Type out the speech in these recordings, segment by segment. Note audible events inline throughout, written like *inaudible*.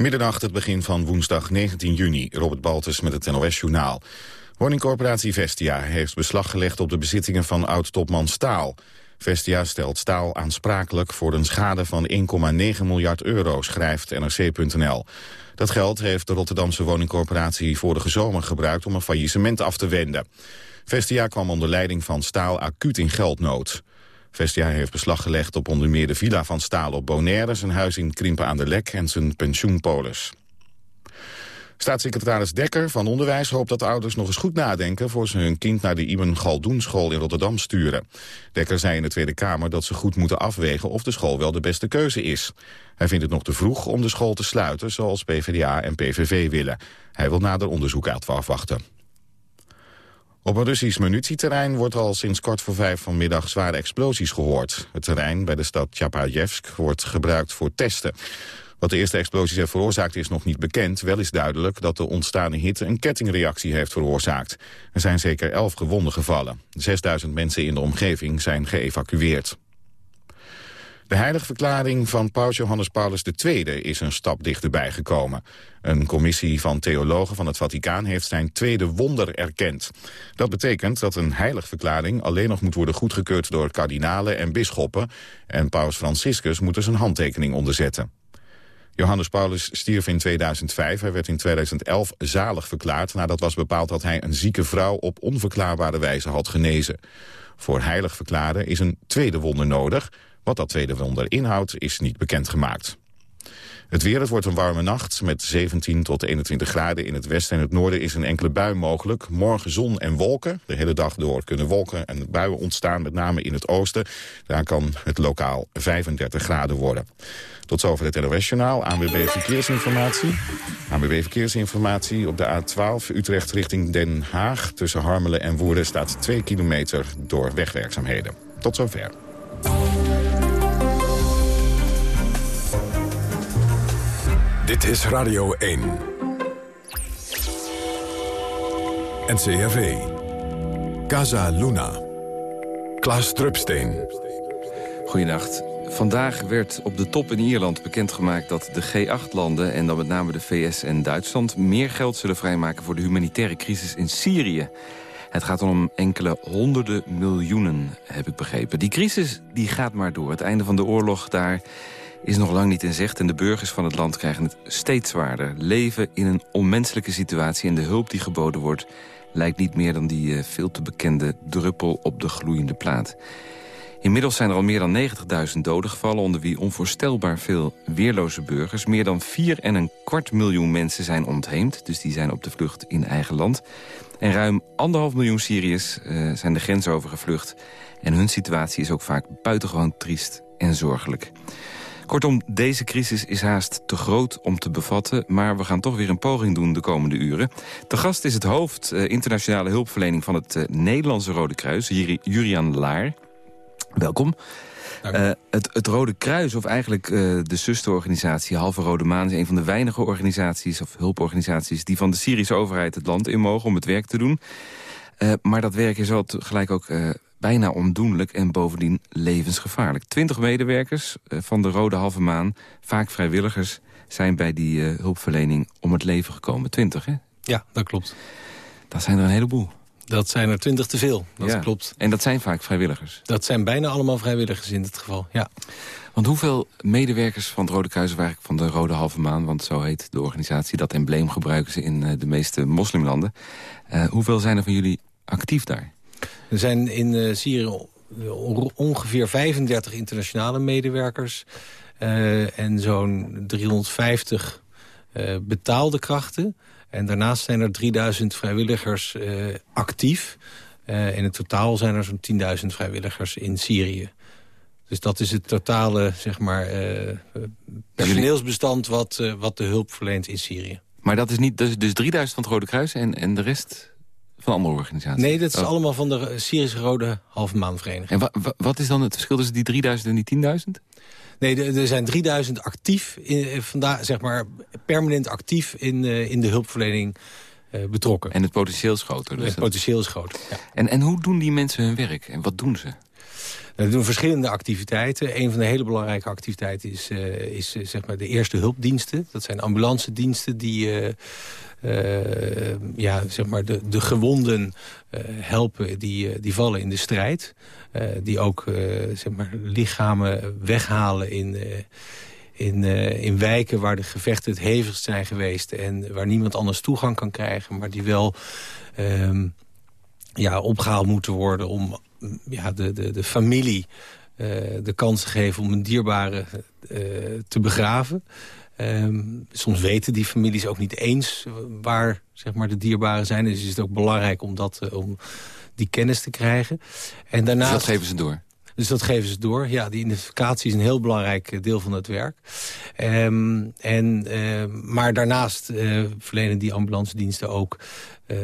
Middernacht, het begin van woensdag 19 juni. Robert Baltus met het NOS-journaal. Woningcorporatie Vestia heeft beslag gelegd op de bezittingen van oud-topman Staal. Vestia stelt Staal aansprakelijk voor een schade van 1,9 miljard euro, schrijft NRC.nl. Dat geld heeft de Rotterdamse woningcorporatie vorige zomer gebruikt om een faillissement af te wenden. Vestia kwam onder leiding van Staal acuut in geldnood. Vestia heeft beslag gelegd op onder meer de villa van Staal op Bonaire... zijn huis in Krimpen aan de Lek en zijn pensioenpolis. Staatssecretaris Dekker van Onderwijs hoopt dat ouders nog eens goed nadenken... voor ze hun kind naar de Ibn Galdoen school in Rotterdam sturen. Dekker zei in de Tweede Kamer dat ze goed moeten afwegen... of de school wel de beste keuze is. Hij vindt het nog te vroeg om de school te sluiten... zoals PvdA en PVV willen. Hij wil nader onderzoek afwachten. Op een Russisch munitieterrein wordt al sinds kort voor vijf vanmiddag zware explosies gehoord. Het terrein bij de stad Chapajevsk wordt gebruikt voor testen. Wat de eerste explosies heeft veroorzaakt is nog niet bekend. Wel is duidelijk dat de ontstane hitte een kettingreactie heeft veroorzaakt. Er zijn zeker elf gewonden gevallen. 6000 mensen in de omgeving zijn geëvacueerd. De heiligverklaring van paus Johannes Paulus II is een stap dichterbij gekomen. Een commissie van theologen van het Vaticaan heeft zijn tweede wonder erkend. Dat betekent dat een heiligverklaring alleen nog moet worden goedgekeurd door kardinalen en bisschoppen. En paus Franciscus moet er zijn handtekening onderzetten. Johannes Paulus stierf in 2005. Hij werd in 2011 zalig verklaard nadat was bepaald dat hij een zieke vrouw op onverklaarbare wijze had genezen. Voor heilig verklaren is een tweede wonder nodig. Wat dat tweede wonder inhoudt is niet bekendgemaakt. Het weer, het wordt een warme nacht met 17 tot 21 graden. In het westen en het noorden is een enkele bui mogelijk. Morgen zon en wolken. De hele dag door kunnen wolken en buien ontstaan, met name in het oosten. Daar kan het lokaal 35 graden worden. Tot zover het NOS-journaal. ANWB Verkeersinformatie. ANWB Verkeersinformatie op de A12 Utrecht richting Den Haag. Tussen Harmelen en Woerden staat 2 kilometer door wegwerkzaamheden. Tot zover. Dit is Radio 1. NCRV. Casa Luna. Klaas Drupsteen. Goedenacht. Vandaag werd op de top in Ierland bekendgemaakt dat de G8-landen... en dan met name de VS en Duitsland... meer geld zullen vrijmaken voor de humanitaire crisis in Syrië. Het gaat om enkele honderden miljoenen, heb ik begrepen. Die crisis die gaat maar door. Het einde van de oorlog daar is nog lang niet in zicht... en de burgers van het land krijgen het steeds zwaarder. Leven in een onmenselijke situatie en de hulp die geboden wordt... lijkt niet meer dan die uh, veel te bekende druppel op de gloeiende plaat. Inmiddels zijn er al meer dan 90.000 doden gevallen... onder wie onvoorstelbaar veel weerloze burgers. Meer dan 4 en een kwart miljoen mensen zijn ontheemd. Dus die zijn op de vlucht in eigen land. En ruim anderhalf miljoen Syriërs uh, zijn de grens overgevlucht. En hun situatie is ook vaak buitengewoon triest en zorgelijk. Kortom, deze crisis is haast te groot om te bevatten... maar we gaan toch weer een poging doen de komende uren. Te gast is het hoofd uh, internationale hulpverlening... van het uh, Nederlandse Rode Kruis, Jurian Laar. Welkom. Uh, het, het, Rode Kruis, of eigenlijk uh, de zusterorganisatie Halve Rode Maan... is een van de weinige organisaties of hulporganisaties... die van de Syrische overheid het land in mogen om het werk te doen. Uh, maar dat werk is wel tegelijk ook bijna ondoenlijk en bovendien levensgevaarlijk. Twintig medewerkers van de Rode Halve Maan, vaak vrijwilligers... zijn bij die hulpverlening om het leven gekomen. Twintig, hè? Ja, dat klopt. Dat zijn er een heleboel. Dat zijn er twintig te veel, dat ja. klopt. En dat zijn vaak vrijwilligers? Dat zijn bijna allemaal vrijwilligers in dit geval, ja. Want hoeveel medewerkers van het Rode Kruis... van de Rode Halve Maan, want zo heet de organisatie... dat embleem gebruiken ze in de meeste moslimlanden. Uh, hoeveel zijn er van jullie actief daar? Er zijn in uh, Syrië ongeveer 35 internationale medewerkers... Uh, en zo'n 350 betaalde krachten... En daarnaast zijn er 3000 vrijwilligers actief. Uh, in het totaal zijn er zo'n 10.000 vrijwilligers in Syrië. Dus dat is het totale zeg maar, personeelsbestand wat, wat de hulp verleent in Syrië. Maar dat is niet dus, dus 3000 van het Rode Kruis en, en de rest van andere organisaties? Nee, dat is oh. allemaal van de Syrische Rode Halve Maanvereniging. En wa, wa, wat is dan het verschil tussen die 3000 en die 10.000? Nee, er zijn 3000 actief, in, vandaag, zeg maar permanent actief in, uh, in de hulpverlening uh, betrokken. En het potentieel is groter. Dus het potentieel is groter, ja. En, en hoe doen die mensen hun werk en wat doen ze? We doen verschillende activiteiten. Een van de hele belangrijke activiteiten is, uh, is zeg maar de eerste hulpdiensten. Dat zijn ambulance diensten die uh, ja, zeg maar de, de gewonden helpen die, die vallen in de strijd. die ook zeg maar, lichamen weghalen in in, in wijken waar de gevechten het hevigst zijn geweest... en waar niemand anders toegang kan krijgen... maar die wel um, ja, opgehaald moeten worden om ja, de, de, de familie de kans te geven... om een dierbare te begraven. Um, soms weten die families ook niet eens waar zeg maar, de dierbaren zijn. Dus is het ook belangrijk om, dat, om die kennis te krijgen. En daarnaast, dus dat geven ze door? Dus dat geven ze door. Ja, die identificatie is een heel belangrijk eh, deel van het werk. Um, en, uh, maar daarnaast uh, verlenen die ambulance diensten ook uh,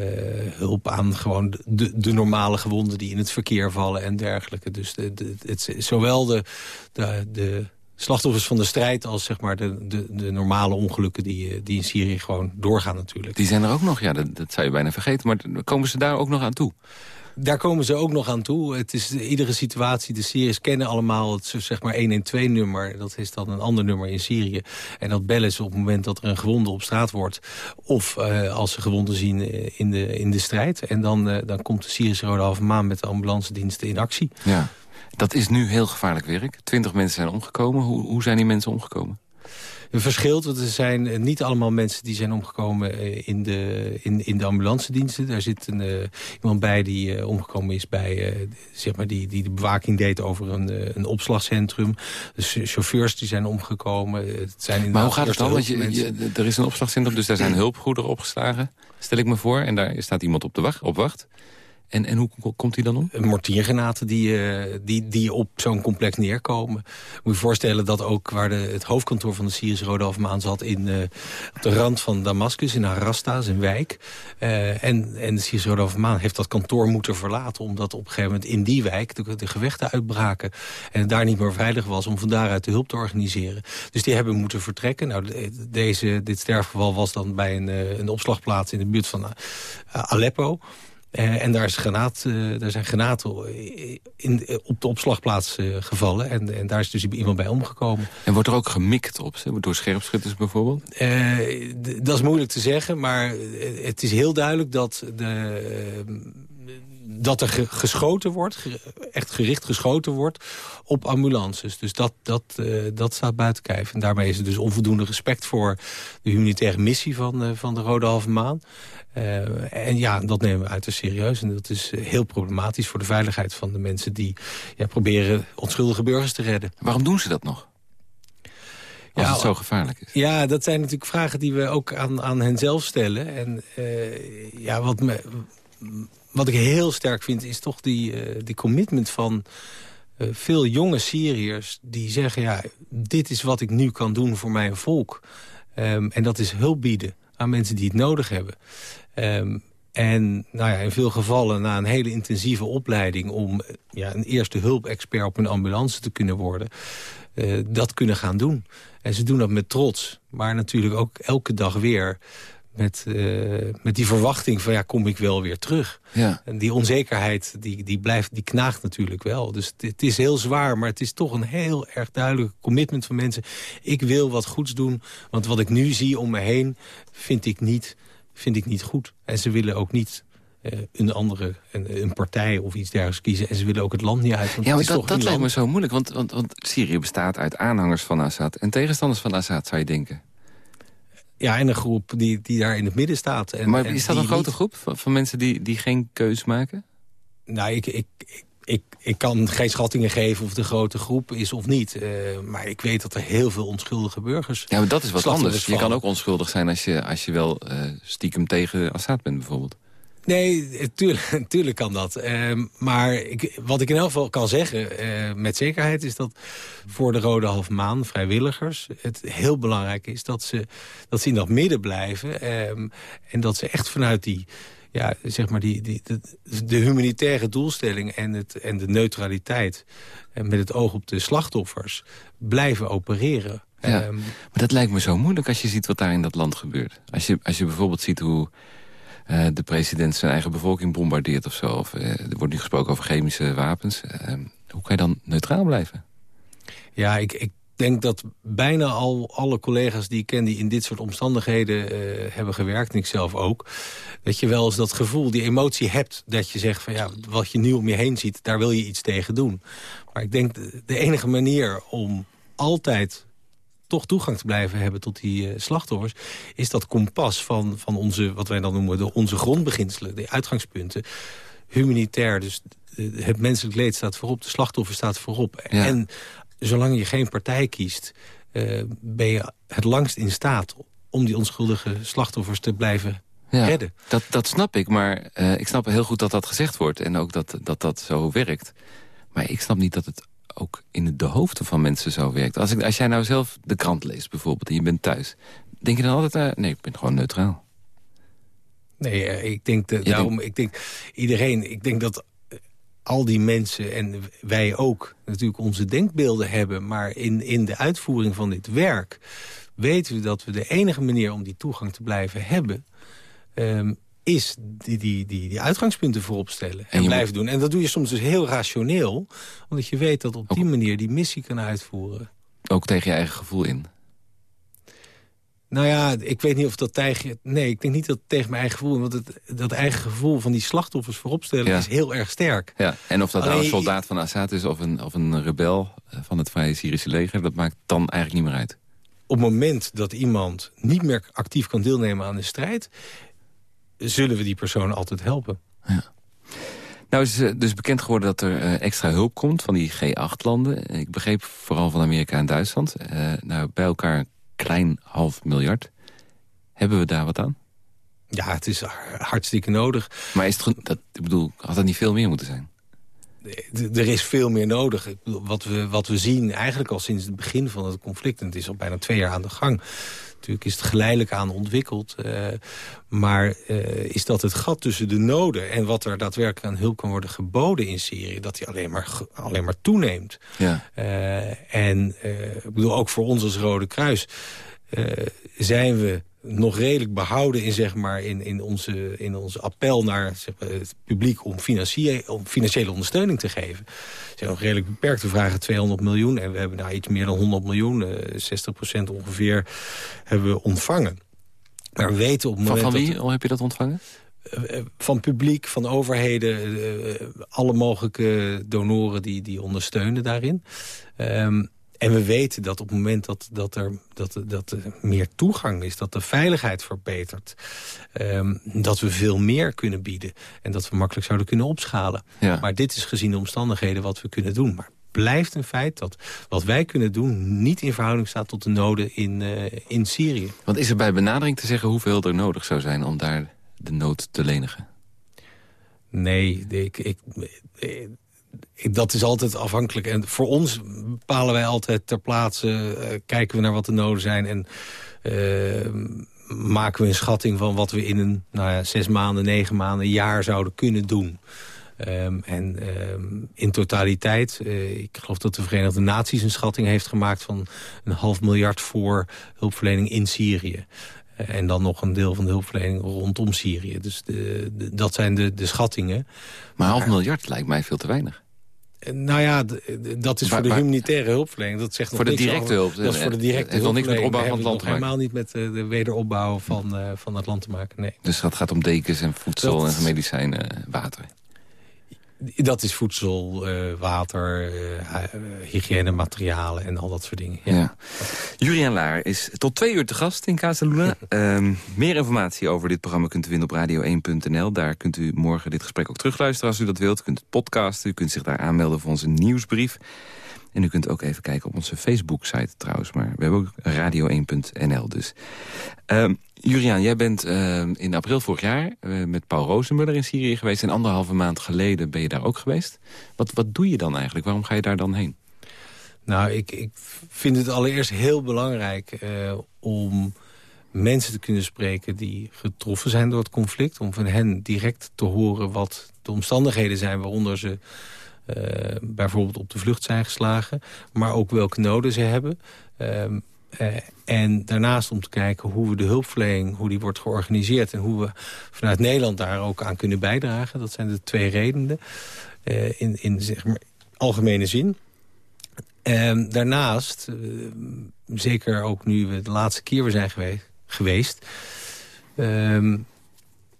hulp aan gewoon de, de, normale gewonden die in het verkeer vallen en dergelijke. Dus de, de, het, zowel de, de, de slachtoffers van de strijd als zeg maar de, de, de normale ongelukken die, die in Syrië gewoon doorgaan natuurlijk. Die zijn er ook nog, ja, dat, dat zou je bijna vergeten. Maar komen ze daar ook nog aan toe? Daar komen ze ook nog aan toe. Het is iedere situatie, de Syriërs kennen allemaal het zeg maar 112-nummer. Dat is dan een ander nummer in Syrië. En dat bellen ze op het moment dat er een gewonde op straat wordt. Of uh, als ze gewonden zien eh, in de, in de strijd. En dan, uh, dan komt de Syrische Rode Halve Maan met de ambulance diensten in actie. Ja, dat is nu heel gevaarlijk werk. Twintig mensen zijn omgekomen. Hoe, hoe zijn die mensen omgekomen? verschilt. Want er zijn eh, niet allemaal mensen die zijn omgekomen eh, in de, in, in de ambulance diensten. Daar zit een, uh, iemand bij die uh, omgekomen is bij, uh, zeg maar die, die de bewaking deed over een, een opslagcentrum. De chauffeurs die zijn omgekomen. Het zijn maar hoe gaat het dan? Want je, je, er is een opslagcentrum, dus daar zijn *clears throat* hulpgoederen opgeslagen. Stel ik me voor. En daar staat iemand op, de wacht, op wacht. En, en hoe komt hij dan om? Mortiergranaten die, uh, die, die op zo'n complex neerkomen. Moet je voorstellen dat ook waar de, het hoofdkantoor van de Syrische Rode Maan zat... In, uh, op de rand van Damascus, in Arasta, zijn wijk. Uh, en, en de Syrische Rode Maan heeft dat kantoor moeten verlaten... omdat op een gegeven moment in die wijk de, de gevechten uitbraken... en het daar niet meer veilig was om van daaruit de hulp te organiseren. Dus die hebben moeten vertrekken. Nou, deze, dit sterfgeval was dan bij een, een opslagplaats in de buurt van Aleppo... Uh, en daar, is granaat, uh, daar zijn granaten in, op de opslagplaats uh, gevallen. En, en daar is dus iemand bij omgekomen. En wordt er ook gemikt op, door scherpschutters bijvoorbeeld? dat is moeilijk te zeggen, maar het is heel duidelijk dat de dat er geschoten wordt, echt gericht geschoten wordt op ambulances. Dus dat, dat, uh, dat staat buiten kijf. En daarmee is er dus onvoldoende respect voor de humanitaire missie van, uh, van de Rode Halve Maan. Uh, en ja, dat nemen we uiterst serieus. En dat is heel problematisch voor de veiligheid van de mensen... die ja, proberen onschuldige burgers te redden. Waarom doen ze dat nog? Als ja, het zo gevaarlijk is. Ja, dat zijn natuurlijk vragen die we ook aan, aan hen zelf stellen. En ja, wat me, wat ik heel sterk vind, is toch die, uh, die commitment van uh, veel jonge Syriërs... die zeggen, ja, dit is wat ik nu kan doen voor mijn volk. Um, en dat is hulp bieden aan mensen die het nodig hebben. Um, en nou ja, in veel gevallen na een hele intensieve opleiding... om ja, een eerste hulpexpert op een ambulance te kunnen worden... Dat kunnen gaan doen. En ze doen dat met trots. Maar natuurlijk ook elke dag weer met, uh, met die verwachting van ja, kom ik wel weer terug. Ja. En die onzekerheid, die, die, blijft, die knaagt natuurlijk wel. Dus het, het, is heel zwaar, maar het is toch een heel erg duidelijk commitment van mensen. Ik wil wat goeds doen, want wat ik nu zie om me heen... vind ik niet, vind ik niet goed. En ze willen ook niet uh, een andere, een, een, partij of iets dergelijks kiezen. En ze willen ook het land niet uit. Want ja, maar dat, dat lijkt me zo moeilijk, want, want, want Syrië bestaat uit aanhangers van Assad... en tegenstanders van Assad, zou je denken. Ja, en een groep die, die daar in het midden staat. En, maar is dat een grote groep van, van, mensen die, die geen keus maken? Nou, ik, ik, ik, ik kan geen schattingen geven of de grote groep is of niet. Uh, maar ik weet dat er heel veel onschuldige burgers... Ja, maar dat is wat anders. Je kan ook onschuldig zijn als je, als je wel uh, stiekem tegen Assad bent bijvoorbeeld. Nee, tuurlijk, *laughs* tuurlijk kan dat. Uh, maar ik, wat ik in elk geval kan zeggen uh, met zekerheid... is dat voor de Rode Half Maan, vrijwilligers... het heel belangrijk is dat ze, dat ze in dat midden blijven... Uh, en dat ze echt vanuit die, ja, zeg maar die, die, de, de humanitaire doelstelling... en, het, en de neutraliteit en eh, met het oog op de slachtoffers... blijven opereren. Ja, ehm, maar dat lijkt me zo moeilijk als je ziet wat daar in dat land gebeurt. Als je, als je bijvoorbeeld ziet hoe uh, de president zijn eigen bevolking bombardeert of zo. Of, uh, er wordt nu gesproken over chemische wapens. Uh, Hoe kan je dan neutraal blijven? Ja, ik, ik denk dat bijna al alle collega's die ik ken... die in dit soort omstandigheden hebben gewerkt, en ik zelf ook... dat je wel eens dat gevoel, die emotie hebt... dat je zegt van ja, wat je nu om je heen ziet... daar wil je iets tegen doen. Maar ik denk de, de enige manier om altijd toch toegang te blijven hebben tot die uh, slachtoffers... is dat kompas van, van onze, wat wij dan noemen, de, onze grondbeginselen, de uitgangspunten. Humanitair, dus het menselijk leed staat voorop, de slachtoffer staat voorop. Ja. En zolang je geen partij kiest, uh, ben je het langst in staat... om die onschuldige slachtoffers te blijven ja, redden. Dat, dat snap ik, maar uh, ik snap heel goed dat dat gezegd wordt... en ook dat dat, dat zo werkt. Maar ik snap niet dat het ook in de hoofden van mensen zo werkt. Als, ik, als jij nou zelf de krant leest bijvoorbeeld en je bent thuis... denk je dan altijd, uh, nee, ik ben gewoon neutraal. Nee, ik denk, de, daarom, denkt... ik denk iedereen, ik denk dat al die mensen en wij ook natuurlijk onze denkbeelden hebben... maar in, in de uitvoering van dit werk weten we dat we de enige manier om die toegang te blijven hebben... Um, is die, die, die, die uitgangspunten voorop stellen en, en blijven moet... doen. En dat doe je soms dus heel rationeel, omdat je weet dat op die manier die missie kan uitvoeren. Ook tegen je eigen gevoel in? Nou ja, ik weet niet of dat tegen... Nee, ik denk niet dat tegen mijn eigen gevoel... want het, dat eigen gevoel van die slachtoffers vooropstellen ja. is heel erg sterk. Ja, en of dat nou een soldaat van Assad is of een, of een rebel van het Vrije Syrische leger... dat maakt dan eigenlijk niet meer uit. Op het moment dat iemand niet meer actief kan deelnemen aan de strijd... zullen we die persoon altijd helpen. Ja. Nou is dus bekend geworden dat er uh, extra hulp komt van die G8-landen. Ik begreep vooral van Amerika en Duitsland. Uh, nou, bij elkaar klein half miljard. Hebben we daar wat aan? Ja, het is hartstikke nodig. Maar is het, dat, ik bedoel, had het niet veel meer moeten zijn? Er is veel meer nodig. Wat we, wat we zien eigenlijk al sinds het begin van het conflict... en het is al bijna twee jaar aan de gang... Natuurlijk is het geleidelijk aan ontwikkeld. Uh, maar uh, is dat het gat tussen de noden... en wat er daadwerkelijk aan hulp kan worden geboden in Syrië... dat die alleen maar, alleen maar toeneemt. Ja. Uh, en ik bedoel, ook voor ons als Rode Kruis... zijn we nog redelijk behouden in, zeg maar, in, in, onze, in onze appel naar zeg maar, het publiek om, om financiële ondersteuning te geven. Er zijn nog redelijk beperkte vragen, 200 miljoen. En we hebben nou iets meer dan 100 miljoen, uh, 60% ongeveer, hebben we ontvangen. Maar we weten op het moment van, van wie dat, heb je dat ontvangen? Van publiek, van overheden, alle mogelijke donoren die, die ondersteunen daarin. Um, en we weten dat op het moment dat, dat, er, dat, dat er meer toegang is... dat de veiligheid verbetert... Um, dat we veel meer kunnen bieden. En dat we makkelijk zouden kunnen opschalen. Ja. Maar dit is gezien de omstandigheden wat we kunnen doen. Maar blijft een feit dat wat wij kunnen doen... niet in verhouding staat tot de noden in, uh, in Syrië. Want is er bij benadering te zeggen hoeveel er nodig zou zijn... om daar de nood te lenigen? Nee, ik, ik dat is altijd afhankelijk. En voor ons bepalen wij altijd ter plaatse... Uh, kijken we naar wat de noden zijn... en uh, maken we een schatting van wat we in een nou ja, zes maanden, negen maanden, jaar zouden kunnen doen. Um, en um, in totaliteit, uh, ik geloof dat de Verenigde Naties een schatting heeft gemaakt... van een half miljard voor hulpverlening in Syrië. En dan nog een deel van de hulpverlening rondom Syrië. Dus de, de, dat zijn de, de schattingen. Maar half miljard lijkt mij veel te weinig. Nou ja, dat is Maar- voor de humanitaire hulpverlening. Dat zegt Voor de directe over- hulp. Dat is voor de directe heeft nog niks met opbouw van het land te maken. Helemaal niet met eh, de wederopbouw van, eh, van het land te maken, nee. Dus dat gaat om dekens en voedsel Dat- en medicijnen, water. Dat is voedsel, eh, water, eh, hu- hygiëne, materialen en al dat soort dingen. Ja. Ja. Julian Laar is tot twee uur te gast in Casaluna. Ehm meer informatie over dit programma kunt u vinden op radio1.nl. Daar kunt u morgen dit gesprek ook terugluisteren als u dat wilt. U kunt het podcasten, u kunt zich daar aanmelden voor onze nieuwsbrief. En u kunt ook even kijken op onze Facebook-site trouwens. Maar we hebben ook radio1.nl dus. Julian, jij bent ehm, in april vorig jaar eh, met Paul Rozenmuller in Syrië geweest. En anderhalve maand geleden ben je daar ook geweest. Wat, wat doe je dan eigenlijk? Waarom ga je daar dan heen? Nou, ik, ik vind het allereerst heel belangrijk eh, om mensen te kunnen spreken die getroffen zijn door het conflict. Om van hen direct te horen wat de omstandigheden zijn waaronder ze bijvoorbeeld op de vlucht zijn geslagen. Maar ook welke noden ze hebben. Ehm, eh, en daarnaast om te kijken hoe we de hulpverlening, hoe die wordt georganiseerd... en hoe we vanuit Nederland daar ook aan kunnen bijdragen. Dat zijn de twee redenen. Eh, in, in, zeg maar, algemene zin. En daarnaast, zeker ook nu we de laatste keer weer zijn geweest... geweest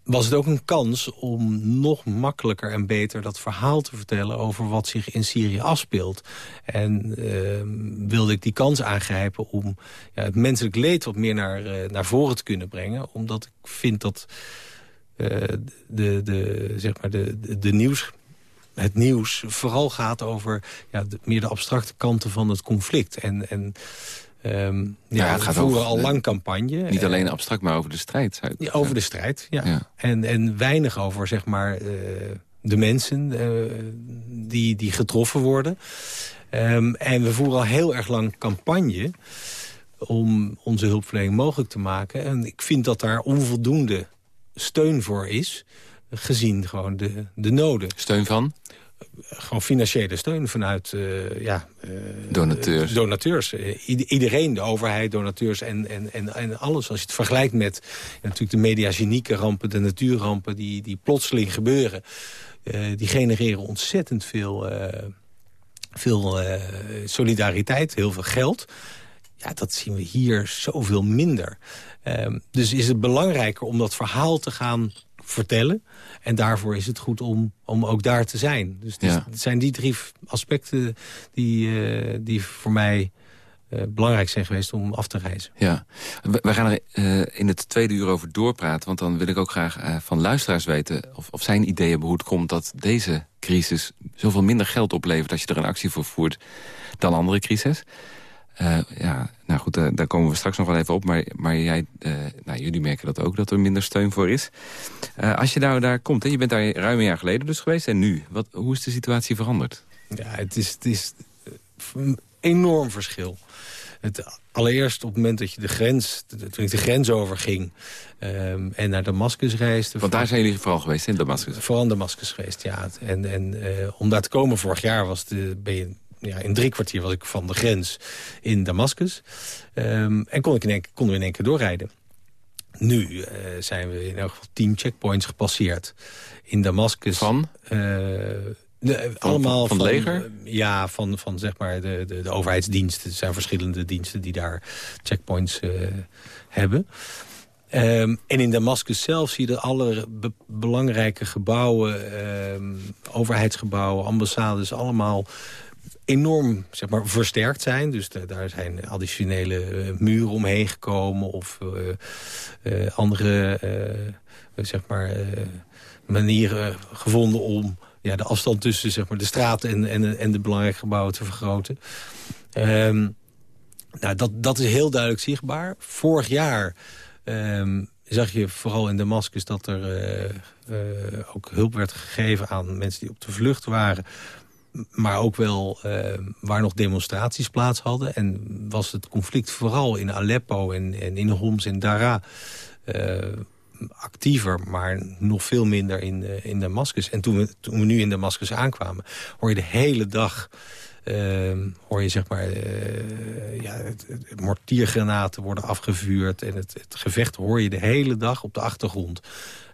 was het ook een kans om nog makkelijker en beter dat verhaal te vertellen... over wat zich in Syrië afspeelt. En uh, wilde ik die kans aangrijpen om ja, het menselijk leed wat meer naar, uh, naar voren te kunnen brengen. Omdat ik vind dat uh, de, de, zeg maar de, de, de nieuws het nieuws vooral gaat over ja, de, meer de abstracte kanten van het conflict. En, en Um, ja, het gaat we voeren al lang campagne. Niet alleen abstract, maar over de strijd. Ja, over de strijd, ja. En, en weinig over, zeg maar, uh, de mensen uh, die, die getroffen worden. Um, en we voeren al heel erg lang campagne om onze hulpverlening mogelijk te maken. En ik vind dat daar onvoldoende steun voor is, gezien gewoon de, de noden. Steun van? Gewoon financiële steun vanuit uh, ja, uh, donateurs. donateurs. Uh, iedereen, de overheid, donateurs en, en, en, en alles. Als je het vergelijkt met natuurlijk de mediagenieke rampen, de natuurrampen... die, die plotseling gebeuren, die genereren ontzettend veel, veel solidariteit, heel veel geld. Ja, dat zien we hier zoveel minder. Ehm, dus is het belangrijker om dat verhaal te gaan vertellen. En daarvoor is het goed om, om ook daar te zijn. Dus het, zijn die drie aspecten die, uh, die voor mij uh, belangrijk zijn geweest om af te reizen. Ja, we, gaan er uh, in het tweede uur over doorpraten. Want dan wil ik ook graag van luisteraars weten... of, of zijn ideeën hoe het komt dat deze crisis... zoveel minder geld oplevert als je er een actie voor voert... dan andere crisis. Uh, ja, nou goed, uh, daar komen we straks nog wel even op. Maar, maar jij, uh, nou, jullie merken dat ook, dat er minder steun voor is. als je nou daar komt, hè, je bent daar ruim een jaar geleden dus geweest. En nu, wat, hoe is de situatie veranderd? Ja, het is, het is een enorm verschil. Het, allereerst op het moment dat je de grens, toen ik de grens overging um, en naar Damascus reisde. Want daar zijn jullie vooral geweest, in Damascus? Vooral in Damascus geweest, ja. En, en om daar te komen vorig jaar was de, ben je ja, in drie kwartier was ik van de grens in Damascus. Um, en kon ik in één, konden we in één keer doorrijden. Nu uh, zijn we in elk geval tien checkpoints gepasseerd in Damascus. Van? Uh, de, allemaal van, van, leger? ja, van, van zeg maar de, de, de overheidsdiensten. Er zijn verschillende diensten die daar checkpoints uh, hebben. Um, en in Damascus zelf zie je alle be belangrijke gebouwen, um, overheidsgebouwen, ambassades, allemaal enorm zeg maar, versterkt zijn. Dus daar zijn additionele uh, muren omheen gekomen... of uh, uh, andere zeg maar, manieren gevonden om ja, de afstand tussen zeg maar, de straten en, en, en de belangrijke gebouwen te vergroten. Um, nou, dat, dat is heel duidelijk zichtbaar. Vorig jaar um, zag je vooral in Damascus dat er ook hulp werd gegeven aan mensen die op de vlucht waren maar ook wel uh, waar nog demonstraties plaats hadden. En was het conflict vooral in Aleppo en, en in Homs en Dara uh, actiever, maar nog veel minder in, uh, in Damascus. En toen we, toen we nu in Damascus aankwamen, hoor je de hele dag... Uh, hoor je zeg maar uh, ja, het, mortiergranaten worden afgevuurd... en het, het, gevecht hoor je de hele dag op de achtergrond.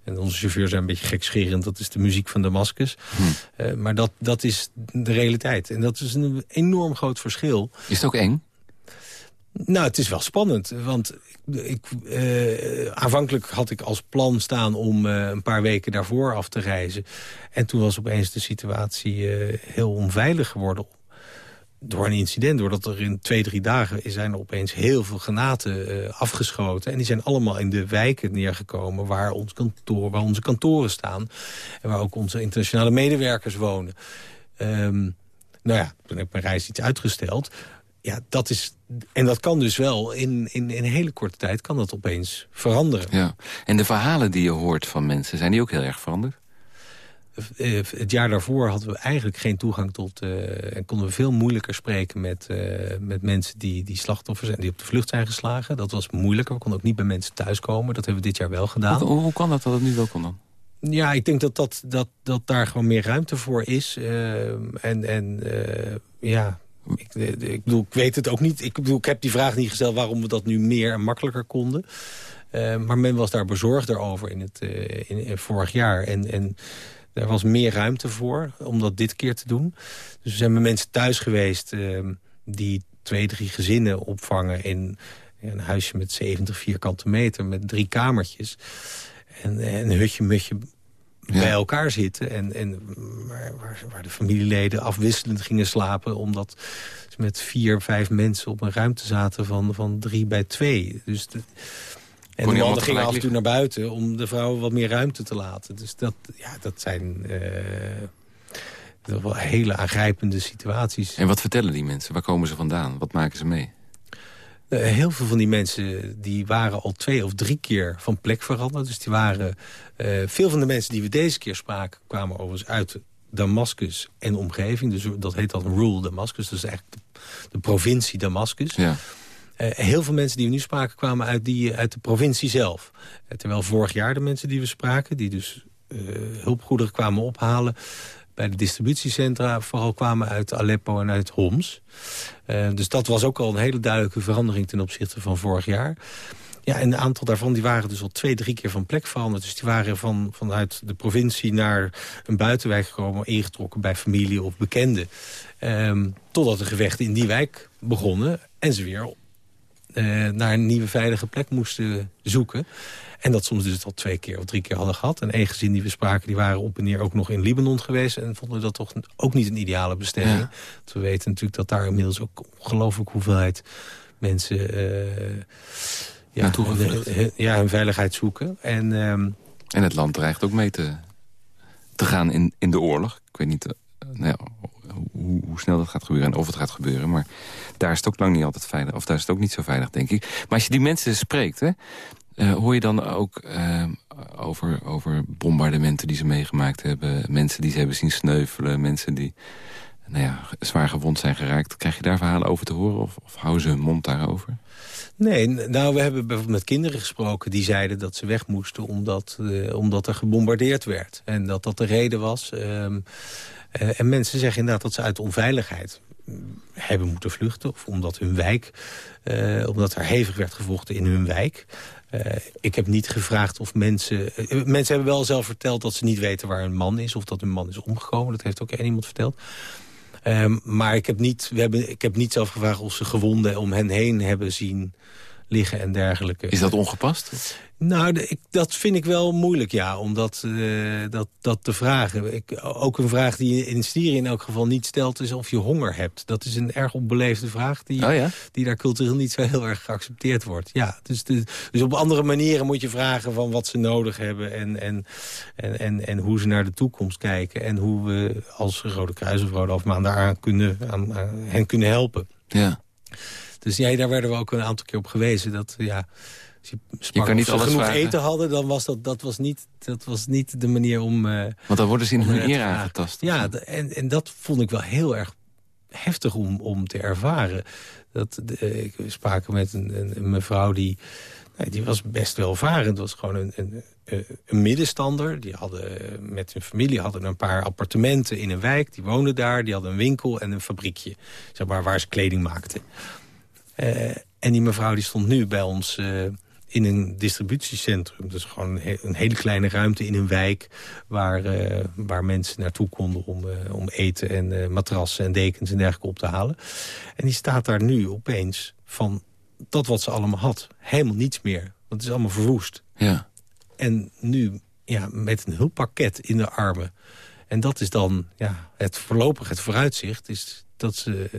En onze chauffeurs zijn een beetje gekscherend. Dat is de muziek van Damascus. Hm. Uh, maar dat, dat is de realiteit. En dat is een enorm groot verschil. Is het ook eng? Nou, het is wel spannend. Want ik, uh, aanvankelijk had ik als plan staan om uh, een paar weken daarvoor af te reizen. En toen was opeens de situatie heel onveilig geworden door een incident, doordat er in twee, drie dagen zijn er opeens heel veel granaten uh, afgeschoten. En die zijn allemaal in de wijken neergekomen waar, ons kantoor, waar onze kantoren staan. En waar ook onze internationale medewerkers wonen. Um, nou ja, toen heb ik mijn reis iets uitgesteld. Ja, dat is, en dat kan dus wel, in, in, in een hele korte tijd kan dat opeens veranderen. Ja. En de verhalen die je hoort van mensen, zijn die ook heel erg veranderd? Eh, het jaar daarvoor hadden we eigenlijk geen toegang tot... Uh, en konden we veel moeilijker spreken met, uh, met mensen die, die slachtoffers zijn... die op de vlucht zijn geslagen. Dat was moeilijker. We konden ook niet bij mensen thuiskomen. Dat hebben we dit jaar wel gedaan. Hoe, hoe kan dat dat het nu wel kon dan? Ja, ik denk dat, dat, dat, dat daar gewoon meer ruimte voor is. en en ja, ik, ik, bedoel, ik weet het ook niet. Ik bedoel, ik heb die vraag niet gesteld waarom we dat nu meer en makkelijker konden. maar men was daar bezorgd over in het in, in vorig jaar. En, en Er was meer ruimte voor om dat dit keer te doen. Dus er zijn met mensen thuis geweest ehm, die twee, drie gezinnen opvangen... in een huisje met 70 vierkante meter met drie kamertjes. En, en een hutje-mutje bij elkaar zitten. En, en waar, waar, de familieleden afwisselend gingen slapen... omdat ze met vier, vijf mensen op een ruimte zaten van, van drie bij twee. Dus de, en de mannen gingen af en toe naar buiten om de vrouwen wat meer ruimte te laten. Dus dat, ja, dat zijn uh, dat wel hele aangrijpende situaties. En wat vertellen die mensen? Waar komen ze vandaan? Wat maken ze mee? Uh, heel veel van die mensen die waren al twee of drie keer van plek veranderd. Dus die waren, uh, veel van de mensen die we deze keer spraken... kwamen overigens uit Damascus en omgeving. Dus dat heet dan Rule Damascus. Dus eigenlijk de, de provincie Damascus. Ja. Uh, heel veel mensen die we nu spraken kwamen uit, die, uit de provincie zelf. Uh, terwijl vorig jaar de mensen die we spraken... die dus uh, hulpgoederen kwamen ophalen bij de distributiecentra... vooral kwamen uit Aleppo en uit Homs. dus dat was ook al een hele duidelijke verandering... ten opzichte van vorig jaar. Ja, en een aantal daarvan die waren dus al twee, drie keer van plek veranderd. Dus die waren van, vanuit de provincie naar een buitenwijk gekomen... ingetrokken bij familie of bekenden. Um, totdat de gevechten in die wijk begonnen... en ze weer uh, naar een nieuwe veilige plek moesten zoeken. En dat soms dus al twee keer of drie keer hadden gehad. En één gezin die we spraken, die waren op en neer ook nog in Libanon geweest. En vonden dat toch ook niet een ideale bestemming. Ja. we weten natuurlijk dat daar inmiddels ook ongelooflijk hoeveelheid mensen... Uh, ja, hun, ja, hun veiligheid zoeken. En, um, en het land dreigt ook mee te, te gaan in, in de oorlog. Ik weet niet uh, nou ja, hoe, hoe, snel dat gaat gebeuren en of het gaat gebeuren. Maar daar is het ook lang niet altijd veilig. Of daar is het ook niet zo veilig, denk ik. Maar als je die mensen spreekt, hè, uh, hoor je dan ook uh, over, over bombardementen die ze meegemaakt hebben. Mensen die ze hebben zien sneuvelen. Mensen die nou ja, zwaar gewond zijn geraakt. Krijg je daar verhalen over te horen? Of, of houden ze hun mond daarover? Nee, nou, we hebben bijvoorbeeld met kinderen gesproken... die zeiden dat ze weg moesten omdat, uh, omdat er gebombardeerd werd. En dat dat de reden was. Um, uh, en mensen zeggen inderdaad dat ze uit onveiligheid hebben moeten vluchten. Of omdat hun wijk, uh, omdat er hevig werd gevochten in hun wijk. Ik heb niet gevraagd of mensen... Mensen hebben wel zelf verteld dat ze niet weten waar hun man is... of dat hun man is omgekomen. Dat heeft ook één iemand verteld. Um, maar ik heb, niet, we hebben, ik heb niet zelf gevraagd of ze gewonden om hen heen hebben zien liggen en dergelijke. Is dat ongepast? Nou, ik, dat vind ik wel moeilijk, ja, om dat, uh, dat, dat te vragen. Ik, ook een vraag die je in Syrië in elk geval niet stelt... is of je honger hebt. Dat is een erg onbeleefde vraag die, oh ja? die daar cultureel niet zo heel erg geaccepteerd wordt. Ja, dus, de, dus op andere manieren moet je vragen van wat ze nodig hebben... En, en, en, en, en hoe ze naar de toekomst kijken... en hoe we als Rode Kruis of Rode Afmaan daar kunnen, aan, aan hen kunnen helpen. Ja. Dus ja, daar werden we ook een aantal keer op gewezen. Dat, ja, als je, je kan niet alles genoeg vragen. eten hadden, dan was dat, dat, was niet, dat was niet de manier om... Uh, Want dan worden ze in hun eer aangetast. Ja, en, en dat vond ik wel heel erg heftig om, om te ervaren. Dat, uh, ik spraken met een, een, een mevrouw die... Nou, die was best welvarend. was gewoon een, een, een, middenstander. Die hadden met hun familie hadden een paar appartementen in een wijk. Die woonden daar. Die hadden een winkel en een fabriekje. Zeg maar, waar ze kleding maakten. Uh, en die mevrouw die stond nu bij ons uh, in een distributiecentrum. Dus gewoon een, een, hele kleine ruimte in een wijk... waar, uh, waar mensen naartoe konden om, om eten en matrassen en dekens en dergelijke op te halen. En die staat daar nu opeens van dat wat ze allemaal had. Helemaal niets meer. Want het is allemaal verwoest. Ja. En nu ja, met een hulppakket in de armen. En dat is dan ja, het voorlopig, het vooruitzicht... is dat ze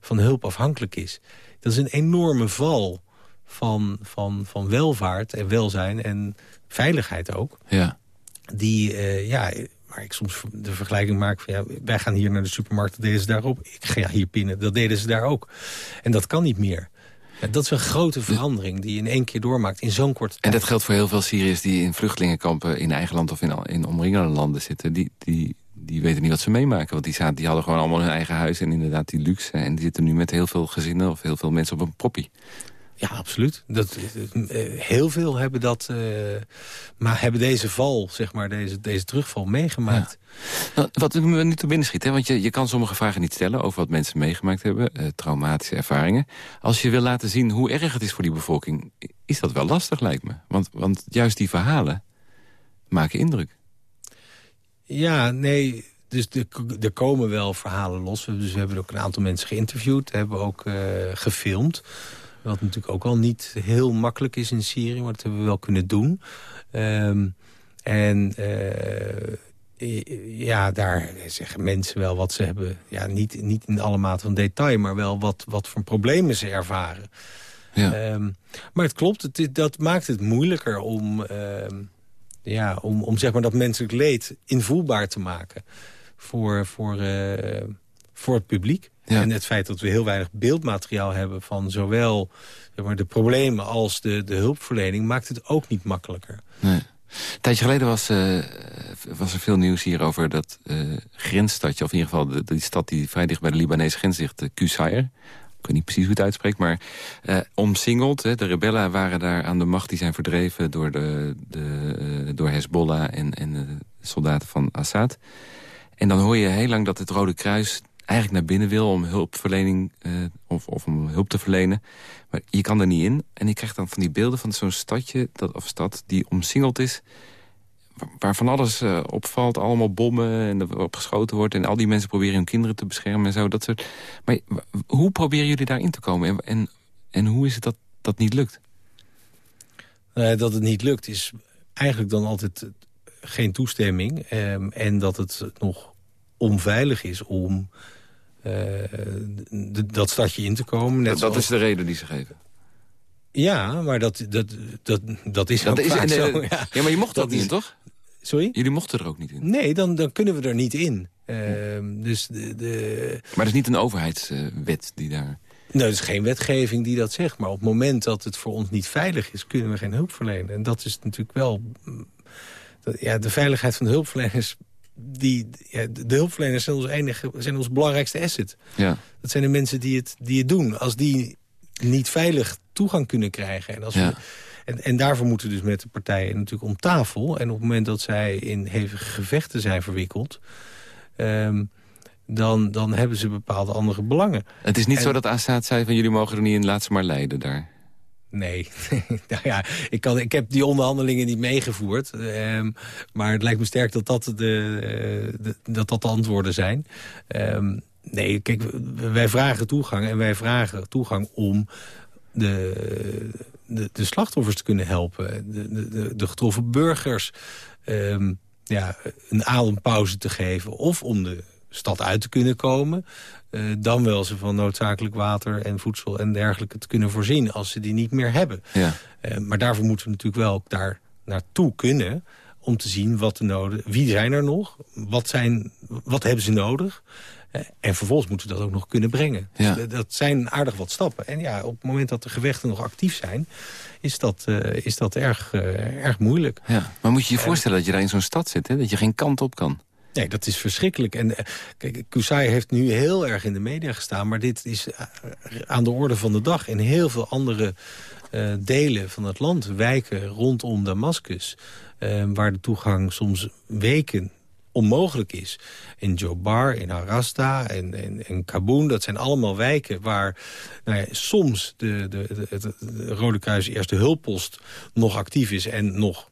van hulp afhankelijk is. Dat is een enorme val van, van, van welvaart en welzijn en veiligheid ook. Ja. Die, uh, ja, waar ik soms de vergelijking maak van... Ja, wij gaan hier naar de supermarkt, dat deden ze daarop. Ik ga hier pinnen, dat deden ze daar ook. En dat kan niet meer. Dat is een grote verandering die je in één keer doormaakt in zo'n korte tijd. En dat geldt voor heel veel Syriërs die in vluchtelingenkampen... in eigen land of in, in omringende landen zitten. Die, die, die weten niet wat ze meemaken. Want die, zaten, die hadden gewoon allemaal hun eigen huis en inderdaad die luxe. En die zitten nu met heel veel gezinnen of heel veel mensen op een proppie. Ja, absoluut. Dat, eh, heel veel hebben dat, uh, maar hebben deze val, zeg maar, deze, deze terugval meegemaakt. Nou, wat me niet te binnen schiet, hè? want je, je kan sommige vragen niet stellen over wat mensen meegemaakt hebben, uh, traumatische ervaringen. Als je wil laten zien hoe erg het is voor die bevolking, is dat wel lastig, lijkt me. Want, want juist die verhalen maken indruk. Ja, nee, dus er komen wel verhalen los. Dus we hebben ook een aantal mensen geïnterviewd. Hebben ook uh, gefilmd. Wat natuurlijk ook al niet heel makkelijk is in Syrië. Maar dat hebben we wel kunnen doen. Um, en uh, ja, daar zeggen mensen wel wat ze hebben. Ja, niet, niet in alle mate van detail, maar wel wat, wat voor problemen ze ervaren. Ja. Um, maar het klopt, het, dat maakt het moeilijker om, uh, ja, om, om zeg maar dat menselijk leed invoelbaar te maken voor, voor, uh, voor het publiek. En het feit dat we heel weinig beeldmateriaal hebben van zowel zeg maar, de problemen als de, de hulpverlening... maakt het ook niet makkelijker. Nee. Een tijdje geleden was, uh, was er veel nieuws hier over dat uh, grensstadje... of in ieder geval de, die stad die vrij dicht bij de Libanese grens ligt, uh, Qusayr. Ik weet niet precies hoe het uitspreekt, maar omsingeld. Hè, de rebellen waren daar aan de macht, die zijn verdreven... door, de, de, door Hezbollah en, en de soldaten van Assad. En dan hoor je heel lang dat het Rode Kruis eigenlijk naar binnen wil om hulpverlening of, of om hulp te verlenen. Maar je kan er niet in. En ik krijg dan van die beelden van zo'n stadje, dat, of stad, die omsingeld is. Waar van alles uh, opvalt, allemaal bommen en er op geschoten wordt. En al die mensen proberen hun kinderen te beschermen en zo. Dat soort. Maar hoe proberen jullie daarin te komen? En, en, en hoe is het dat dat niet lukt? Uh, dat het niet lukt is eigenlijk dan altijd geen toestemming. Ehm, en dat het nog onveilig is om uh, dat stadje in te komen. Net dat, is de reden die ze geven? Ja, maar dat, dat, dat, dat is dat is, zo. *laughs* Ja. ja. maar je mocht dat, niet toch? Sorry? Jullie mochten er ook niet in? Nee, dan, dan kunnen we er niet in. Uh, dus de, de... Maar het is niet een overheidswet die daar... Nee, het is geen wetgeving die dat zegt. Maar op het moment dat het voor ons niet veilig is... kunnen we geen hulp verlenen. En dat is natuurlijk wel... Mm, ja, de veiligheid van de hulpverleners die, ja, de hulpverleners zijn ons, enige, zijn ons belangrijkste asset. Ja. Dat zijn de mensen die het, die het doen. Als die niet veilig toegang kunnen krijgen. En, als we, en, en daarvoor moeten dus met de partijen natuurlijk om tafel. En op het moment dat zij in hevige gevechten zijn verwikkeld... Um, dan, dan hebben ze bepaalde andere belangen. Het is niet zo dat Assad zei van jullie mogen er niet in, laat ze maar leiden daar. Nee, *laughs* nou ja, ik, kan, ik heb die onderhandelingen niet meegevoerd. Um, maar het lijkt me sterk dat dat de, de dat, dat de antwoorden zijn. Um, nee, kijk, wij vragen toegang en wij vragen toegang om de, de, de slachtoffers te kunnen helpen. De, de, de getroffen burgers um, ja, een adempauze te geven. Of om de stad uit te kunnen komen. Uh, dan wel ze van noodzakelijk water en voedsel en dergelijke te kunnen voorzien... als ze die niet meer hebben. Ja. Uh, maar daarvoor moeten we natuurlijk wel ook daar naartoe kunnen om te zien wat de noden, wie zijn er nog, wat, zijn, wat hebben ze nodig. En vervolgens moeten we dat ook nog kunnen brengen. Ja. Dus dat zijn aardig wat stappen. En ja, op het moment dat de gevechten nog actief zijn, is dat, is dat erg, erg moeilijk. Ja. Maar moet je je voorstellen dat je daar in zo'n stad zit, hè? dat je geen kant op kan? Nee, dat is verschrikkelijk. En eh, kijk, Kusai heeft nu heel erg in de media gestaan... maar dit is eh, aan de orde van de dag in heel veel andere uh, delen van het land. Wijken rondom Damascus, uh, waar de toegang soms weken onmogelijk is. In Jobar, in Arasta en, en, en Kaboen, dat zijn allemaal wijken waar nou ja, soms de, de, de, de Rode Kruis Eerste Hulppost nog actief is en nog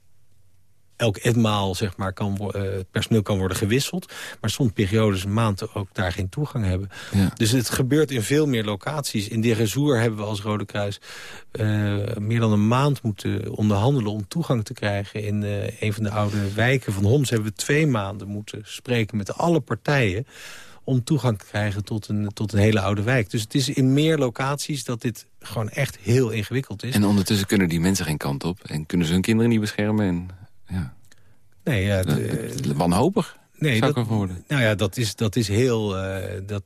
elk etmaal zeg maar, kan, uh, het personeel kan worden gewisseld. Maar soms periodes, maanden ook daar geen toegang hebben. Ja. Dus het gebeurt in veel meer locaties. In de Rezour hebben we als Rode Kruis uh, meer dan een maand moeten onderhandelen... om toegang te krijgen. In uh, een van de oude wijken van Homs hebben we twee maanden moeten spreken met alle partijen om toegang te krijgen tot een, tot een hele oude wijk. Dus het is in meer locaties dat dit gewoon echt heel ingewikkeld is. En ondertussen kunnen die mensen geen kant op... en kunnen ze hun kinderen niet beschermen... En ja. Nee, ja, de, wanhopig. Nee, dat, nou ja, dat is, dat is heel... Uh, dat,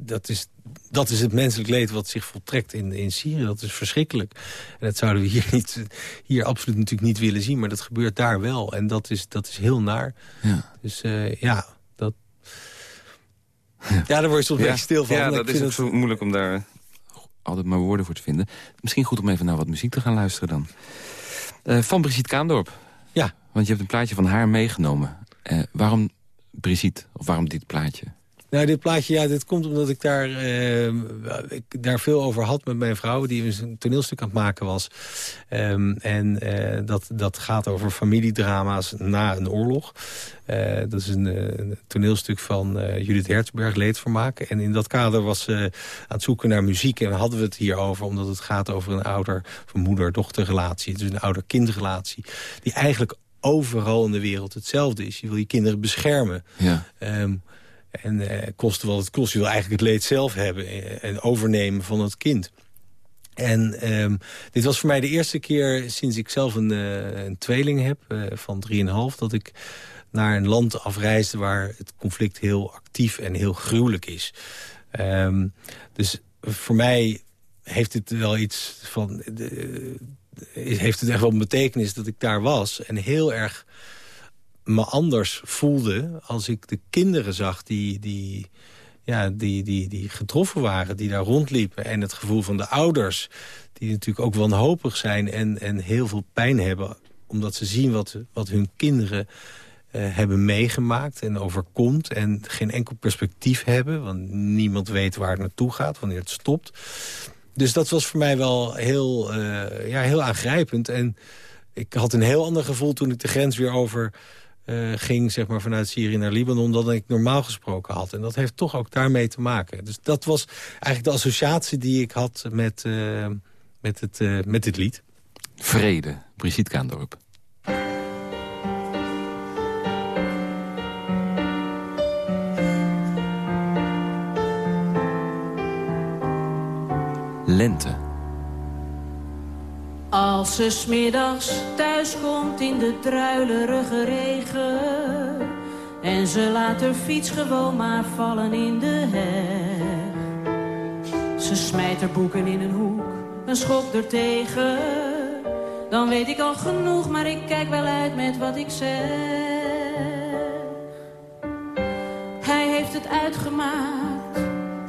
dat, is, dat is het menselijk leed wat zich voltrekt in, in Syrië. Dat is verschrikkelijk. En dat zouden we hier, niet, hier absoluut natuurlijk niet willen zien. Maar dat gebeurt daar wel. En dat is, dat is heel naar. Ja. Dus uh, ja, dat... Ja. daar word je soms een beetje stil van. Ja, dat is ook zo moeilijk om daar altijd maar woorden voor te vinden. Misschien goed om even naar wat muziek te gaan luisteren dan. Uh, van Brigitte Kaandorp. Want je hebt een plaatje van haar meegenomen. Uh, waarom Brigitte? Of waarom dit plaatje? Nou, dit plaatje, ja, dit komt omdat ik daar, uh, ik daar veel over had met mijn vrouw... die een toneelstuk aan het maken was. Um, en uh, dat, dat gaat over familiedrama's na een oorlog. Dat is een, toneelstuk van Judith Hertzberg, Leedvermaak. En in dat kader was ze aan het zoeken naar muziek. En hadden we het hierover, omdat het gaat over een ouder... moeder-dochterrelatie. Is een ouder-kindrelatie. Die eigenlijk overal in de wereld hetzelfde is. Je wil je kinderen beschermen. Ja. Um, en uh, kost wat het kost. Je wil eigenlijk het leed zelf hebben en overnemen van het kind. En um, dit was voor mij de eerste keer sinds ik zelf een, uh, een tweeling heb uh, van 3,5... dat ik naar een land afreisde waar het conflict heel actief en heel gruwelijk is. Um, dus voor mij heeft het wel iets van... De, heeft het echt wel een betekenis dat ik daar was. En heel erg me anders voelde als ik de kinderen zag die, die, ja, die, die, die getroffen waren, die daar rondliepen. En het gevoel van de ouders, die natuurlijk ook wanhopig zijn en, en heel veel pijn hebben. Omdat ze zien wat, wat hun kinderen uh, hebben meegemaakt en overkomt. En geen enkel perspectief hebben, want niemand weet waar het naartoe gaat, wanneer het stopt. Dus dat was voor mij wel heel, uh, ja, heel aangrijpend. En ik had een heel ander gevoel toen ik de grens weer over uh, ging zeg maar, vanuit Syrië naar Libanon... dan ik normaal gesproken had. En dat heeft toch ook daarmee te maken. Dus dat was eigenlijk de associatie die ik had met, uh, met, het, met dit lied. Vrede, Brigitte Kaandorp. Lente. Als ze smiddags thuis komt in de druilerige regen En ze laat haar fiets gewoon maar vallen in de heg. Ze smijt haar boeken in een hoek, een schop er tegen. Dan weet ik al genoeg, maar ik kijk wel uit met wat ik zeg. Hij heeft het uitgemaakt,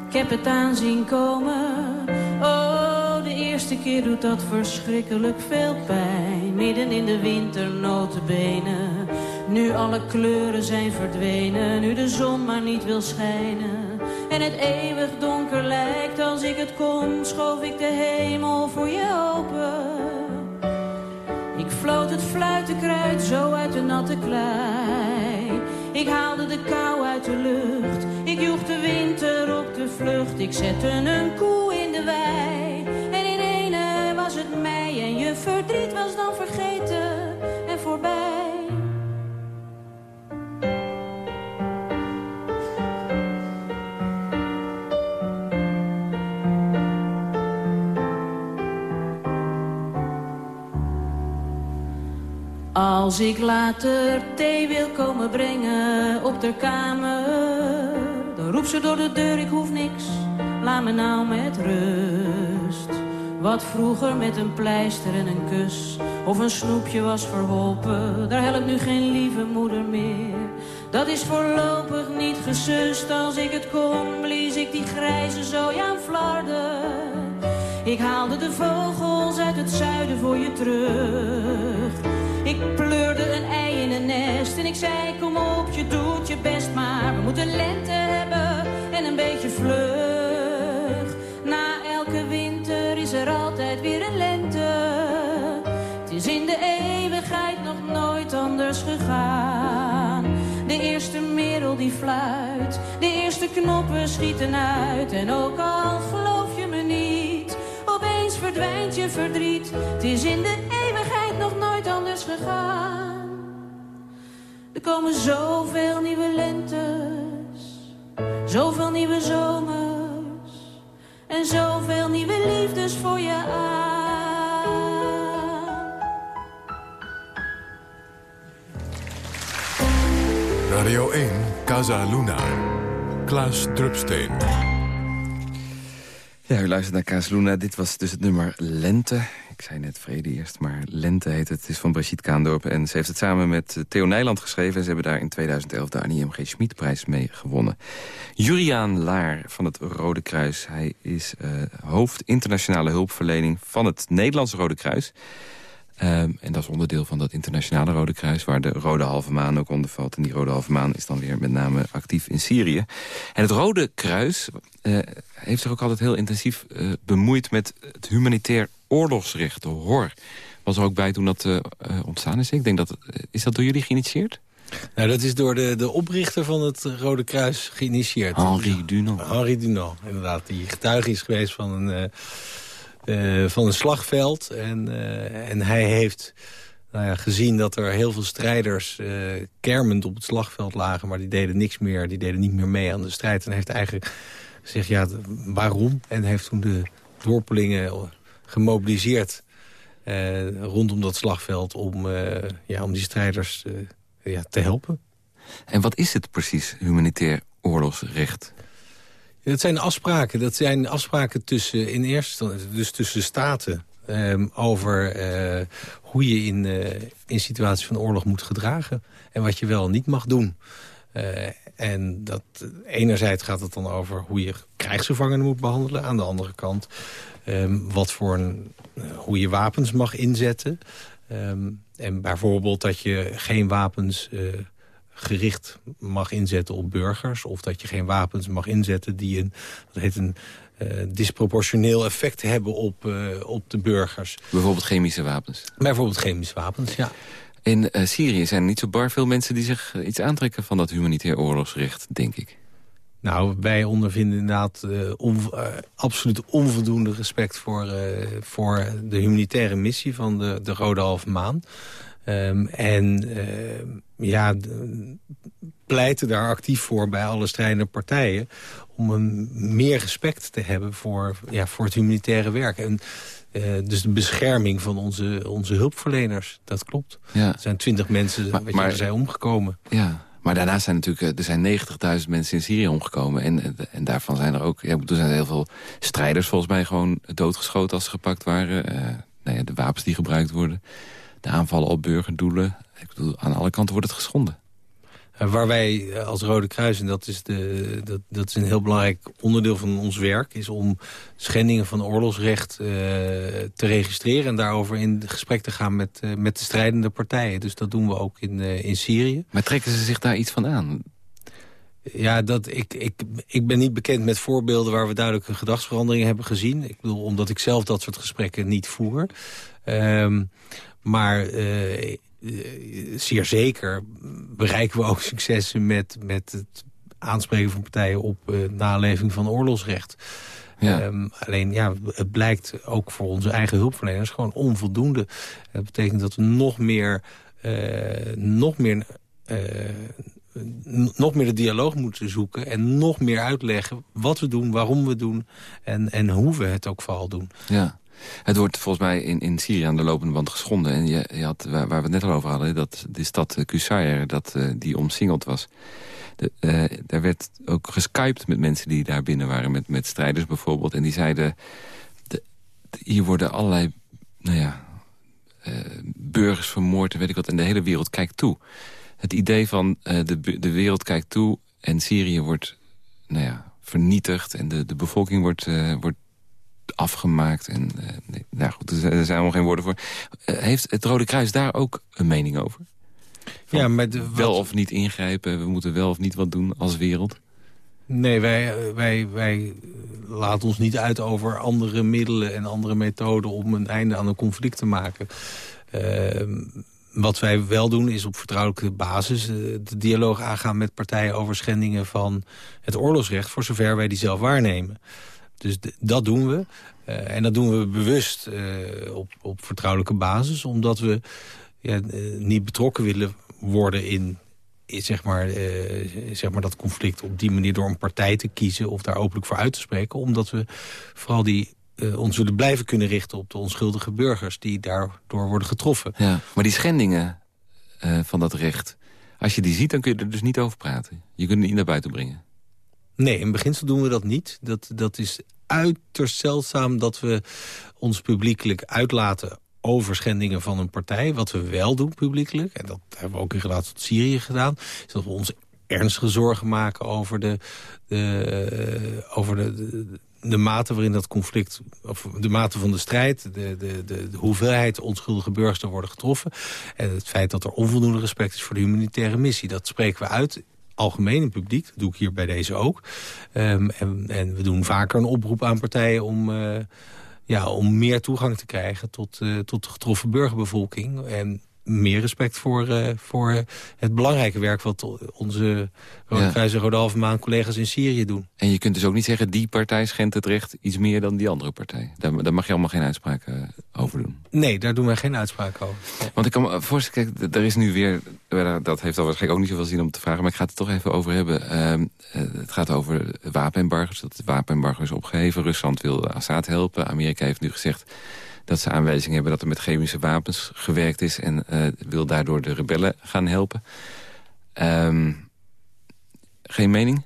ik heb het aanzien komen eerste keer doet dat verschrikkelijk veel pijn. Midden in de winter notenbenen. Nu alle kleuren zijn verdwenen. Nu de zon maar niet wil schijnen. En het eeuwig donker lijkt. Als ik het kon, schoof ik de hemel voor je open. Ik floot het fluitenkruid zo uit de natte klei. Ik haalde de kou uit de lucht. Ik joeg de winter op de vlucht. Ik zette een koe in de wei verdriet was dan vergeten en voorbij. Als ik later thee wil komen brengen op de kamer, dan roept ze door de deur, ik hoef niks, laat me nou met rust. Wat vroeger met een pleister en een kus of een snoepje was verholpen, daar helpt nu geen lieve moeder meer. Dat is voorlopig niet gesust, als ik het kon, blies ik die grijze zooi aan flarden. Ik haalde de vogels uit het zuiden voor je terug. Ik pleurde een ei in een nest en ik zei kom op, je doet je best maar. We moeten lente hebben en een beetje vlug. Gegaan. De eerste merel die fluit, de eerste knoppen schieten uit. En ook al geloof je me niet, opeens verdwijnt je verdriet. Het is in de eeuwigheid nog nooit anders gegaan. Er komen zoveel nieuwe lentes, zoveel nieuwe zomers en zoveel nieuwe liefdes voor je aan. Radio 1, Casa Luna. Klaas Drupsteen. Ja, u luistert naar Casa Luna. Dit was dus het nummer Lente. Ik zei net vrede eerst, maar Lente heet het. Het is van Brigitte Kaandorp en ze heeft het samen met eh, Theo Nijland geschreven. En ze hebben daar in 2011 de Annie M. G. Schmidprijs mee gewonnen. Juriaan Laar van het Rode Kruis. Hij is uh, hoofd internationale hulpverlening van het Nederlandse Rode Kruis. Ehm, en dat is onderdeel van dat internationale Rode Kruis... waar de Rode Halve Maan ook onder valt. En die Rode Halve Maan is dan weer met name actief in Syrië. En het Rode Kruis uh, heeft zich ook altijd heel intensief uh, bemoeid... met het humanitair oorlogsrecht, de HOR. Was er ook bij toen dat uh, ontstaan is. Ik denk dat, is dat door jullie geïnitieerd? Nou, dat is door de, de oprichter van het Rode Kruis geïnitieerd. Henri Dunant. Henri Dunant, inderdaad. Die getuige is geweest van een, uh, van een slagveld. En, uh, en hij heeft nou ja, gezien dat er heel veel strijders uh, kermend op het slagveld lagen... maar die deden niks meer, die deden niet meer mee aan de strijd. En heeft eigenlijk gezegd, ja, waarom? En heeft toen de dorpelingen gemobiliseerd... rondom dat slagveld om, ja, om die strijders ja, te helpen. En wat is het precies, humanitair oorlogsrecht? Dat zijn afspraken. Dat zijn afspraken tussen, in eerste dus tussen staten... Um, over uh, hoe je in, uh, in situaties van oorlog moet gedragen. En wat je wel niet mag doen. Uh, en dat, enerzijds gaat het dan over hoe je krijgsgevangenen moet behandelen. Aan de andere kant um, wat voor een, hoe je wapens mag inzetten. Um, en bijvoorbeeld dat je geen wapens gericht mag inzetten op burgers... of dat je geen wapens mag inzetten die een, dat heet een uh, disproportioneel effect hebben op, uh, op de burgers. Bijvoorbeeld chemische wapens? Bijvoorbeeld chemische wapens, ja. In uh, Syrië zijn er niet zo bar veel mensen die zich iets aantrekken... van dat humanitair oorlogsrecht, denk ik. Nou, wij ondervinden inderdaad on, absoluut onvoldoende respect... Voor, voor de humanitaire missie van de, de Rode Halve Maan. Um, en uh, ja, pleiten daar actief voor bij alle strijdende partijen... om een meer respect te hebben voor, ja, voor het humanitaire werk. En uh, dus de bescherming van onze, onze hulpverleners, dat klopt. Ja. Er zijn twintig mensen maar, wat maar, je, omgekomen. Ja, maar daarnaast zijn natuurlijk, er zijn 90.000 mensen in Syrië omgekomen. En, en daarvan zijn er ook, ja, er zijn heel veel strijders volgens mij gewoon doodgeschoten als ze gepakt waren. Uh, nou ja, de wapens die gebruikt worden de aanvallen op burgerdoelen. Ik bedoel, aan alle kanten wordt het geschonden. Waar wij eh, als Rode Kruis, en dat is, de, dat, dat is een heel belangrijk onderdeel van ons werk... is om schendingen van oorlogsrecht uh, te registreren... en daarover in gesprek te gaan met, uh, met de strijdende partijen. Dus dat doen we ook in, uh, in Syrië. Maar trekken ze zich daar iets van aan? Ja, dat, ik, ik, ik ben niet bekend met voorbeelden waar we duidelijke gedragsveranderingen hebben gezien. Ik bedoel, omdat ik zelf dat soort gesprekken niet voer. Um, maar uh, zeer zeker bereiken we ook successen met, met het aanspreken van partijen op uh, naleving van oorlogsrecht. Ja. Um, alleen ja, het blijkt ook voor onze eigen hulpverleners gewoon onvoldoende. Dat betekent dat we nog meer, uh, nog meer, uh, nog meer de dialoog moeten zoeken... en nog meer uitleggen wat we doen, waarom we doen... en, en hoe we het ook vooral doen. Ja. Het wordt volgens mij in, in Syrië aan de lopende band geschonden. En je, je had, waar, we het net al over hadden, dat de stad Qusayr, dat, uh, die omsingeld was. De, uh, daar werd ook geskypt met mensen die daar binnen waren. Met, met strijders bijvoorbeeld. En die zeiden, de, hier worden allerlei nou ja, burgers vermoord en weet ik wat. En de hele wereld kijkt toe. Het idee van de, de wereld kijkt toe en Syrië wordt nou ja, vernietigd. En de, de bevolking wordt, wordt afgemaakt. En, uh, nee, nou goed, er zijn geen woorden voor. Uh, heeft het Rode Kruis daar ook een mening over? Van ja, de, wel of niet ingrijpen, we moeten wel of niet wat doen als wereld? Nee, wij, wij, wij laten ons niet uit over andere middelen en andere methoden... om een einde aan een conflict te maken. Uh, wat wij wel doen is op vertrouwelijke basis de dialoog aangaan met partijen over schendingen van het oorlogsrecht... voor zover wij die zelf waarnemen. Dus dat doen we. Uh, en dat doen we bewust uh, op, op vertrouwelijke basis. Omdat we ja, uh, niet betrokken willen worden in, in zeg, maar, zeg maar dat conflict op die manier door een partij te kiezen of daar openlijk voor uit te spreken. Omdat we vooral die, ons willen blijven kunnen richten op de onschuldige burgers die daardoor worden getroffen. Ja, maar die schendingen van dat recht, als je die ziet dan kun je er dus niet over praten. Je kunt het niet naar buiten brengen. Nee, in beginsel doen we dat niet. Dat, dat is uiterst zeldzaam dat we ons publiekelijk uitlaten over schendingen van een partij. Wat we wel doen publiekelijk, en dat hebben we ook in relatie tot Syrië gedaan... is dat we ons ernstige zorgen maken over de, de, over de, de mate waarin dat conflict, of de mate van de strijd... de, de, de, de hoeveelheid onschuldige burgers er worden getroffen... en het feit dat er onvoldoende respect is voor de humanitaire missie. Dat spreken we uit algemeen in publiek. Dat doe ik hier bij deze ook. Um, en, en, we doen vaker een oproep aan partijen om... Uh, ja, om meer toegang te krijgen tot, uh, tot de getroffen burgerbevolking. En meer respect voor, uh, voor het belangrijke werk... wat onze Rode Kruis en Rode Halve Maan collega's in Syrië doen. En je kunt dus ook niet zeggen... die partij schendt het recht iets meer dan die andere partij. Daar, daar mag je allemaal geen uitspraak uh, over doen. Nee, daar doen wij geen uitspraak over. Want ik kan me voorstellen, kijk, er is nu weer... dat heeft al waarschijnlijk ook niet zoveel zin om te vragen... maar ik ga het er toch even over hebben. Uh, het gaat over wapenembargo's. Dat het wapenembargo is opgeheven. Rusland wil Assad helpen. Amerika heeft nu gezegd dat ze aanwijzingen hebben dat er met chemische wapens gewerkt is... en uh, wil daardoor de rebellen gaan helpen. Um, geen mening?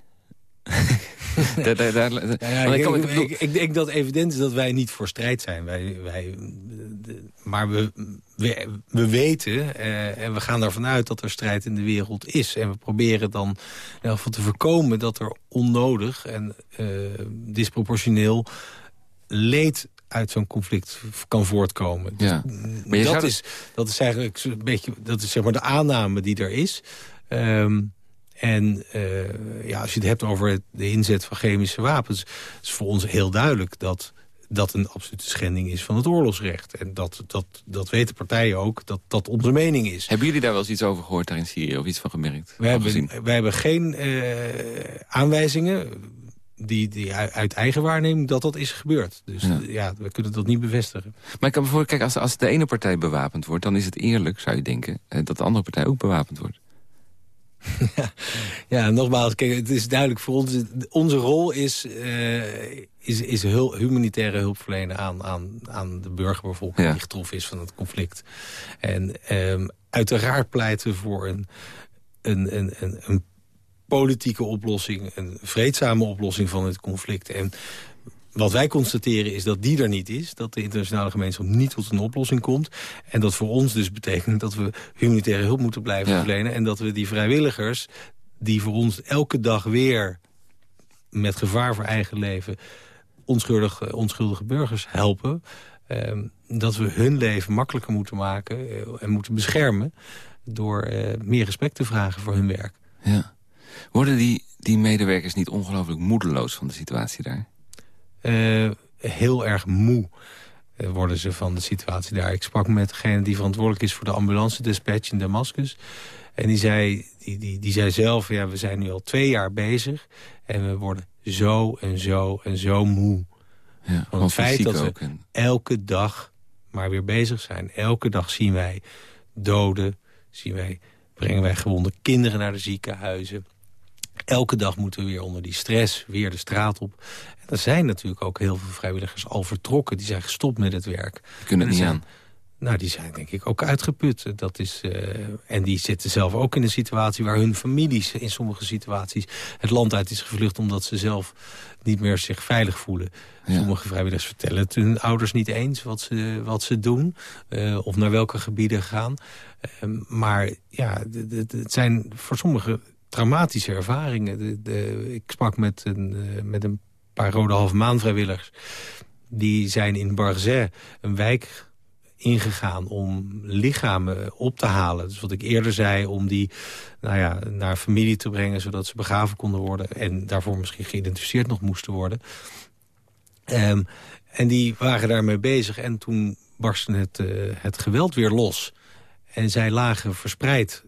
*laughs* daar, daar, daar, ja, ik, ik, ik, ik, denk dat evident is dat wij niet voor strijd zijn. Wij, wij, de, maar we, we, we weten uh, en we gaan ervan uit dat er strijd in de wereld is. En we proberen dan in ieder geval te voorkomen dat er onnodig en uh, disproportioneel leed uit zo'n conflict kan voortkomen. Ja. Maar dat, is, dat is eigenlijk een beetje dat is zeg maar de aanname die er is. Um, en uh, ja, als je het hebt over de inzet van chemische wapens... is voor ons heel duidelijk dat dat een absolute schending is van het oorlogsrecht. En dat, dat, dat weten partijen ook, dat dat onze mening is. Hebben jullie daar wel eens iets over gehoord daar in Syrië of iets van gemerkt? Wij, hebben, wij hebben geen uh, aanwijzingen die, die uit eigen waarneming dat dat is gebeurd. Dus ja. we kunnen dat niet bevestigen. Maar ik kan bijvoorbeeld, kijk, als, als de ene partij bewapend wordt... dan is het eerlijk, zou je denken, eh, dat de andere partij ook bewapend wordt. ja, *laughs* ja, nogmaals, kijk, het is duidelijk voor ons... onze rol is, uh, is, is hul, humanitaire hulp verlenen aan, aan, aan de burgerbevolking... die getroffen is van het conflict. En um, uiteraard pleiten voor een, een, een, een, een politieke oplossing, een vreedzame oplossing van het conflict. En wat wij constateren is dat die er niet is. Dat de internationale gemeenschap niet tot een oplossing komt. En dat voor ons dus betekent dat we humanitaire hulp moeten blijven verlenen. En dat we die vrijwilligers, die voor ons elke dag weer met gevaar voor eigen leven onschuldige, onschuldige burgers helpen. Eh, dat we hun leven makkelijker moeten maken eh, en moeten beschermen... door eh, meer respect te vragen voor hun werk. Ja. Worden die, die medewerkers niet ongelooflijk moedeloos van de situatie daar? Uh, heel erg moe uh, worden ze van de situatie daar. Ik sprak met degene die verantwoordelijk is voor de ambulance dispatch in Damascus. En die zei, die, die, die zei zelf, ja, we zijn nu al twee jaar bezig... en we worden zo en zo en zo moe. Ja, van het feit dat we elke dag maar weer bezig zijn. Elke dag zien wij doden, zien wij, brengen wij gewonde kinderen naar de ziekenhuizen elke dag moeten we weer onder die stress weer de straat op. En er zijn natuurlijk ook heel veel vrijwilligers al vertrokken. Die zijn gestopt met het werk. Die kunnen het niet aan. Nou, die zijn denk ik ook uitgeput. Dat is, uh, en die zitten zelf ook in een situatie waar hun families in sommige situaties het land uit is gevlucht omdat ze zelf niet meer zich veilig voelen. Sommige vrijwilligers vertellen het hun ouders niet eens wat ze, wat ze doen uh, of naar welke gebieden gaan. Uh, maar ja, het zijn voor sommige traumatische ervaringen. De, ik sprak met een, uh, met een paar Rode Halve Maan vrijwilligers. Die zijn in Barzé, een wijk ingegaan om lichamen op te halen. Dus wat ik eerder zei, om die nou ja, naar familie te brengen... zodat ze begraven konden worden en daarvoor misschien geïdentificeerd nog moesten worden. Um, en die waren daarmee bezig en toen barstte het, uh, het geweld weer los. En zij lagen verspreid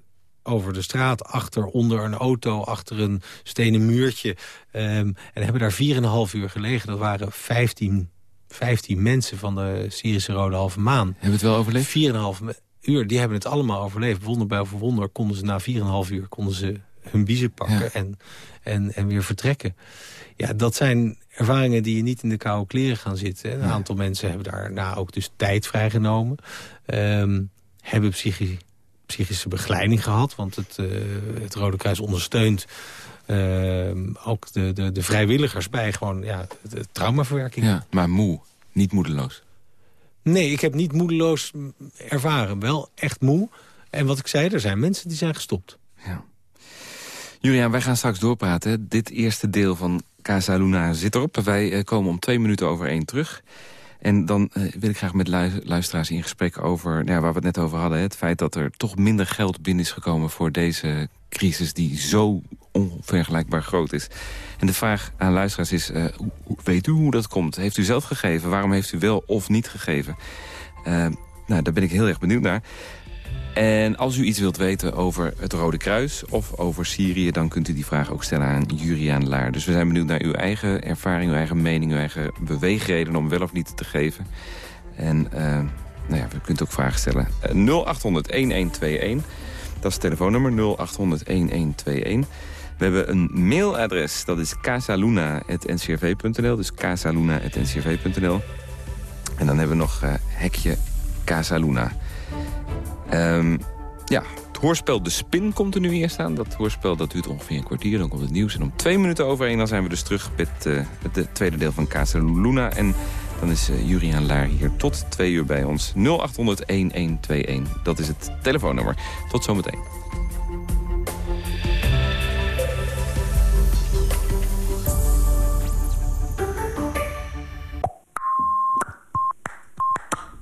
over de straat, achter, onder een auto, achter een stenen muurtje. Um, en hebben daar 4,5 uur gelegen. Dat waren 15, 15 mensen van de Syrische Rode Halve Maan. Hebben het wel overleefd? 4,5 uur, die hebben het allemaal overleefd. Wonder bij wonder konden ze na 4,5 uur konden ze hun biezen pakken en, en, en weer vertrekken. Ja, dat zijn ervaringen die je niet in de koude kleren gaan zitten. Een aantal mensen hebben daarna ook dus tijd vrijgenomen. Um, hebben psychische psychische begeleiding gehad. Want het, uh, het Rode Kruis ondersteunt uh, ook de, de, de, vrijwilligers bij gewoon ja, de traumaverwerking. Ja, maar moe, niet moedeloos. Nee, ik heb niet moedeloos ervaren. Wel echt moe. En wat ik zei, er zijn mensen die zijn gestopt. Ja. Julian, wij gaan straks doorpraten. Dit eerste deel van Casa Luna zit erop. Wij eh, komen om twee minuten over één terug. En dan uh, wil ik graag met luisteraars in gesprek over... Nou ja, waar we het net over hadden. Het feit dat er toch minder geld binnen is gekomen... voor deze crisis die zo onvergelijkbaar groot is. En de vraag aan luisteraars is... Uh, weet u hoe dat komt? Heeft u zelf gegeven? Waarom heeft u wel of niet gegeven? Uh, nou, daar ben ik heel erg benieuwd naar. En als u iets wilt weten over het Rode Kruis of over Syrië... dan kunt u die vraag ook stellen aan Juriaan Laar. Dus we zijn benieuwd naar uw eigen ervaring, uw eigen mening... uw eigen beweegreden om wel of niet te geven. En uh, nou ja, u kunt ook vragen stellen. Uh, 0800-1121, dat is het telefoonnummer 0800-1121. We hebben een mailadres, dat is casaluna.ncrv.nl. Dus casaluna.ncrv.nl. En dan hebben we nog uh, hekje Casaluna. Um, ja, het hoorspel De Spin komt er nu eerst aan. Dat hoorspel dat duurt ongeveer een kwartier. Dan komt het nieuws. En om twee minuten over één dan zijn we dus terug met, uh, met het tweede deel van Casa Luna. En dan is uh, Juriaan Laar hier tot twee uur bij ons. 0800-1121. Dat is het telefoonnummer. Tot zometeen.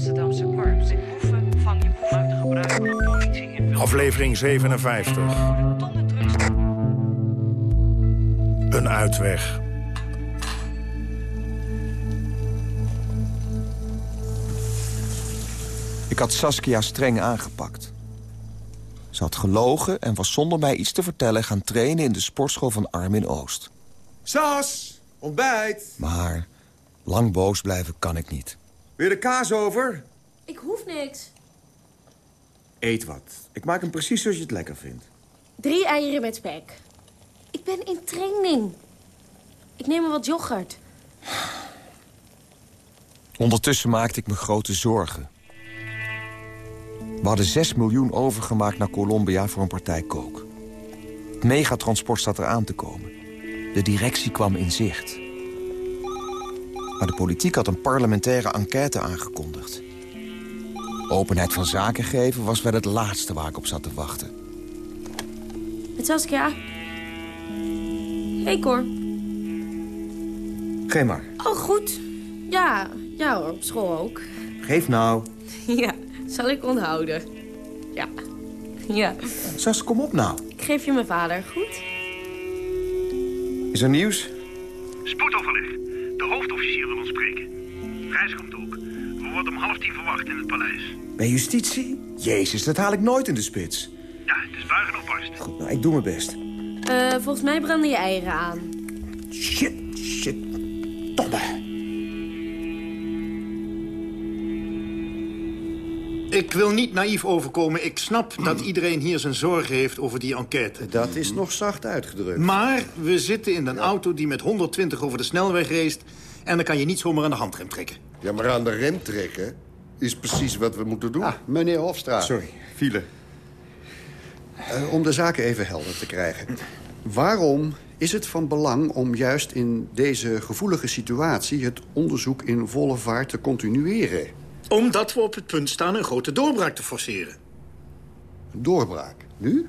Amsterdamse korps. Boeven vang je boeven uit de gebruik van politie in Aflevering 57. Een uitweg. Ik had Saskia streng aangepakt. Ze had gelogen en was zonder mij iets te vertellen... gaan trainen in de sportschool van Armin Oost. Sas, ontbijt! Maar lang boos blijven kan ik niet. Wil je de kaas over? Ik hoef niks. Eet wat. Ik maak hem precies zoals je het lekker vindt. Drie eieren met spek. Ik ben in training. Ik neem er wat yoghurt. Ondertussen maakte ik me grote zorgen. We hadden 6 miljoen overgemaakt naar Colombia voor een partij kook. Het megatransport staat eraan te komen. De directie kwam in zicht. Maar de politiek had een parlementaire enquête aangekondigd. Openheid van zaken geven was wel het laatste waar ik op zat te wachten. Het Saskia. Hey Cor. Geef maar. Oh, goed. Ja, ja hoor, op school ook. Geef nou. *laughs* Ja, zal ik onthouden. Ja. Ja. Sas, kom op nou. Ik geef je mijn vader, goed? Is er nieuws? Spoedoverleg. De hoofdofficier wil ons spreken. Gijs komt ook. We worden om half tien verwacht in het paleis. Bij justitie? Jezus, dat haal ik nooit in de spits. Ja, het is buigen op barst. Goed, nou, ik doe mijn best. Uh, volgens mij branden je eieren aan. Shit, shit. Domme. Ik wil niet naïef overkomen. Ik snap dat iedereen hier zijn zorgen heeft over die enquête. Dat is nog zacht uitgedrukt. Maar we zitten in een auto die met 120 over de snelweg race... en dan kan je niet zomaar aan de handrem trekken. Ja, maar aan de rem trekken is precies wat we moeten doen. Ah, meneer Hofstra. Sorry, file. Uh, om de zaken even helder te krijgen. Waarom is het van belang om juist in deze gevoelige situatie... het onderzoek in volle vaart te continueren? Omdat we op het punt staan een grote doorbraak te forceren. Een doorbraak? Nu?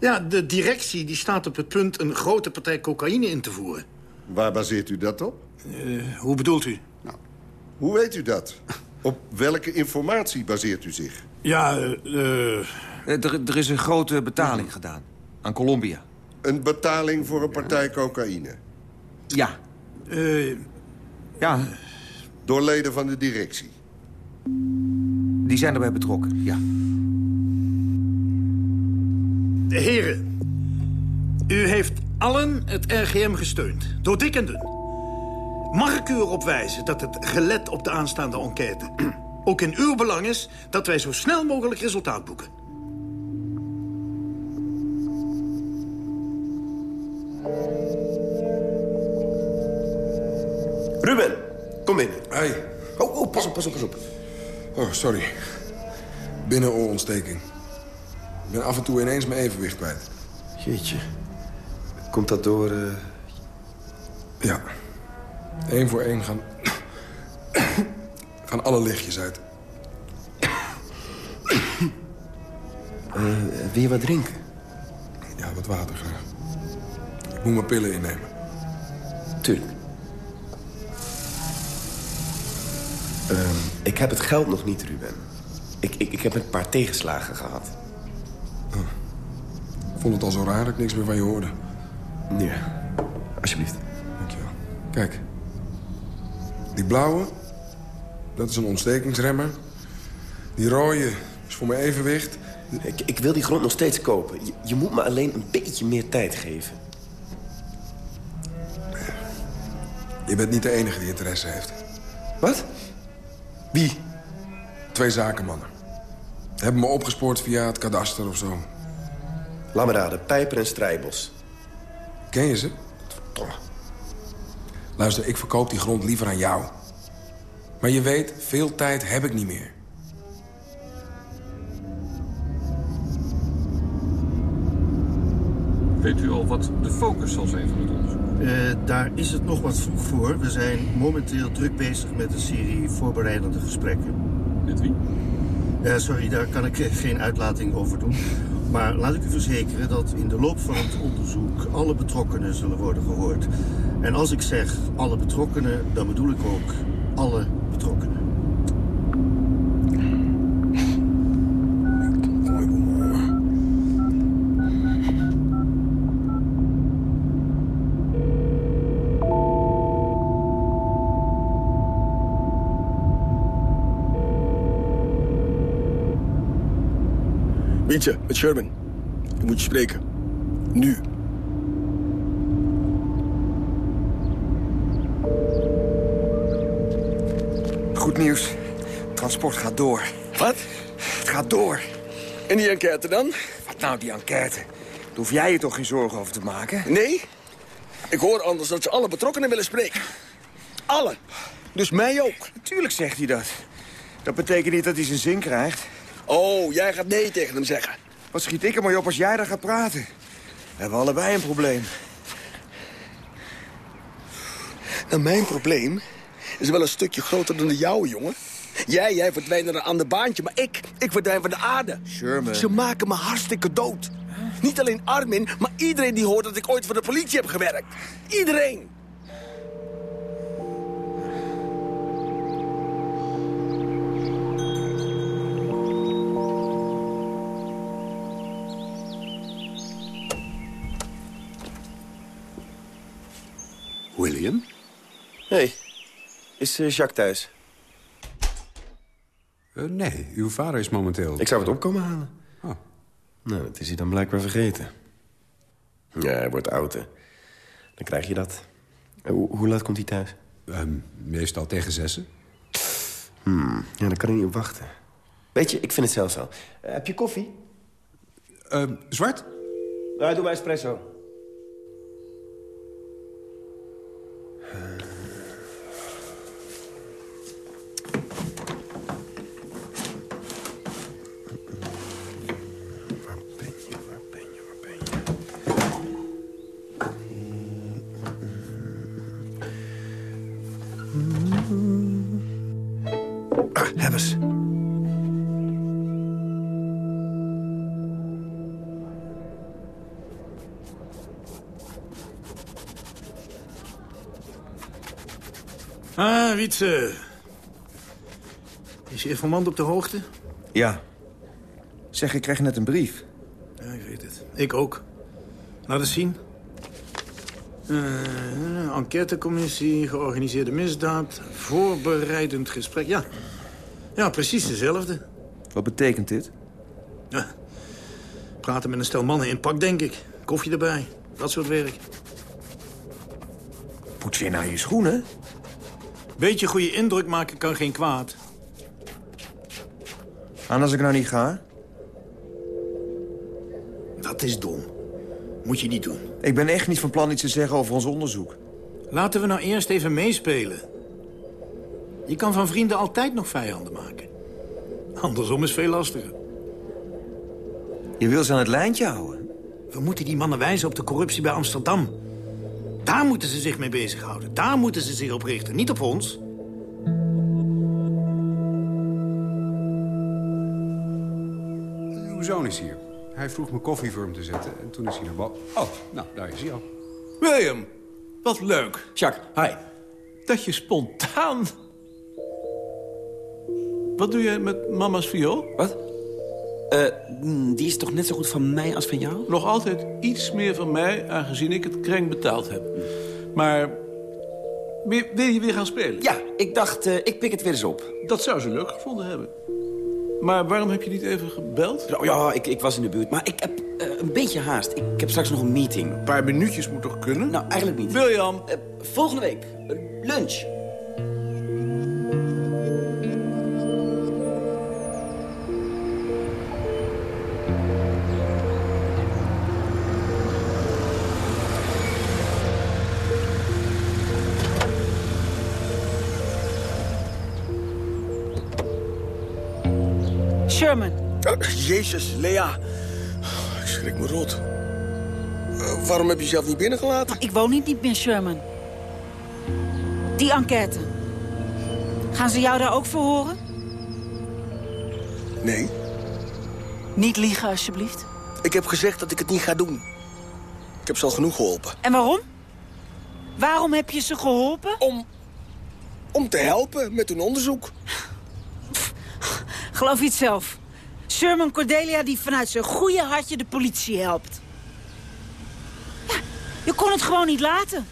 Ja, de directie die staat op het punt een grote partij cocaïne in te voeren. Waar baseert u dat op? Uh, hoe bedoelt u? Nou, hoe weet u dat? Op welke informatie baseert u zich? Ja, uh... Er, er, is een grote betaling gedaan. Aan Colombia. Een betaling voor een partij cocaïne? Ja. Uh... Ja. Door leden van de directie? Die zijn erbij betrokken, ja. Heren, u heeft allen het RGM gesteund. Door dik en dun. Mag ik u erop wijzen dat het gelet op de aanstaande enquête... *clears throat* ook in uw belang is dat wij zo snel mogelijk resultaat boeken? Ruben, kom binnen. Hey. Oh, oh, pas op, pas op, pas op. Oh, sorry. Binnenoorontsteking. Ik ben af en toe ineens mijn evenwicht kwijt. Jeetje. Komt dat door... Eh, ja. Eén voor één gaan... gaan alle lichtjes uit. Uh, wil je wat drinken? Ja, wat water graag. Ik moet mijn pillen innemen. Tuurlijk. Uh, ik heb het geld nog niet, Ruben. Ik, ik, ik heb een paar tegenslagen gehad. Oh. Ik vond het al zo raar dat ik niks meer van je hoorde. Ja, alsjeblieft. Dankjewel. Kijk. Die blauwe, dat is een ontstekingsremmer. Die rode is voor mijn evenwicht. Ik, ik wil die grond nog steeds kopen. Je, je moet me alleen een beetje meer tijd geven. Je bent niet de enige die interesse heeft. Wat? Wie? Twee zakenmannen. Hebben me opgespoord via het kadaster of zo. Laat me raden, Pijper en Strijbos. Ken je ze? Toch. Luister, ik verkoop die grond liever aan jou. Maar je weet, veel tijd heb ik niet meer. Weet u al wat de focus zal zijn van het onderzoek? Uh, daar is het nog wat vroeg voor. We zijn momenteel druk bezig met een serie voorbereidende gesprekken. Met wie? Uh, sorry, daar kan ik geen uitlating over doen. Maar laat ik u verzekeren dat in de loop van het onderzoek alle betrokkenen zullen worden gehoord. En als ik zeg alle betrokkenen, dan bedoel ik ook alle betrokkenen. Mietje, met Sherman. Ik moet je spreken. Nu. Goed nieuws. Transport gaat door. Wat? Het gaat door. En die enquête dan? Wat nou, die enquête? Daar hoef jij je toch geen zorgen over te maken? Nee. Ik hoor anders dat ze alle betrokkenen willen spreken. Alle. Dus mij ook. Natuurlijk zegt hij dat. Dat betekent niet dat hij zijn zin krijgt. Oh, jij gaat nee tegen hem zeggen. Wat schiet ik er maar op als jij daar gaat praten? We hebben allebei een probleem. Nou, mijn probleem is wel een stukje groter dan de jouwe, jongen. Jij, jij verdwijnt naar een ander baantje, maar ik, ik verdwijn van de aarde. Sherman. Ze maken me hartstikke dood. Niet alleen Armin, maar iedereen die hoort dat ik ooit voor de politie heb gewerkt. Iedereen. William? Hé, hey, is uh, Jacques thuis? Uh, nee, uw vader is momenteel... Ik zou het opkomen halen. Oh. Nou, dat is hij dan blijkbaar vergeten. Ja, hij wordt oud, hè. Dan krijg je dat. Uh, hoe laat komt hij thuis? Um, meestal tegen zessen. Hmm, ja, dan kan ik niet op wachten. Weet je, ik vind het zelfs wel. heb je koffie? Ehm, zwart? Nou, doe maar espresso. Wietse. Is je informant op de hoogte? Ja. Zeg, ik kreeg net een brief. Ja, ik weet het. Ik ook. Laat eens zien. Uh, enquêtecommissie, georganiseerde misdaad, voorbereidend gesprek. Ja, ja precies dezelfde. Wat betekent dit? Ja, praten met een stel mannen in pak, denk ik. Koffie erbij, dat soort werk. Poets je naar je schoenen? Beetje goede indruk maken kan geen kwaad. En als ik nou niet ga? Dat is dom. Moet je niet doen. Ik ben echt niet van plan iets te zeggen over ons onderzoek. Laten we nou eerst even meespelen. Je kan van vrienden altijd nog vijanden maken. Andersom is veel lastiger. Je wil ze aan het lijntje houden? We moeten die mannen wijzen op de corruptie bij Amsterdam. Daar moeten ze zich mee bezighouden. Daar moeten ze zich op richten, niet op ons. Uw zoon is hier. Hij vroeg me koffie voor hem te zetten en toen is hij naar boven. Oh, nou, daar is hij al. William, wat leuk. Jacques, hi. Dat je spontaan... Wat doe je met mama's viool? Wat? Eh, mm, die is toch net zo goed van mij als van jou? Nog altijd iets meer van mij, aangezien ik het kreng betaald heb. Maar wil je weer gaan spelen? Ja, ik dacht, eh, ik pik het weer eens op. Dat zou ze leuk gevonden hebben. Maar waarom heb je niet even gebeld? Nou ja, ik, ik was in de buurt, maar ik heb eh, een beetje haast. Ik, ik heb straks nog een meeting. Een paar minuutjes moet toch kunnen? Nou, eigenlijk niet. William! Volgende week. Lunch. Jezus, Lea. Ik schrik me rot. Eh, waarom heb je jezelf niet binnengelaten? Ik woon niet, niet meer, Sherman. Die enquête. Gaan ze jou daar ook voor horen? Nee. Niet liegen, alsjeblieft. Ik heb gezegd dat ik het niet ga doen. Ik heb ze al genoeg geholpen. En waarom? Waarom heb je ze geholpen? Om... Om te helpen met hun onderzoek. Geloof je het zelf. Sherman Cordelia die vanuit zijn goede hartje de politie helpt. Ja, je kon het gewoon niet laten.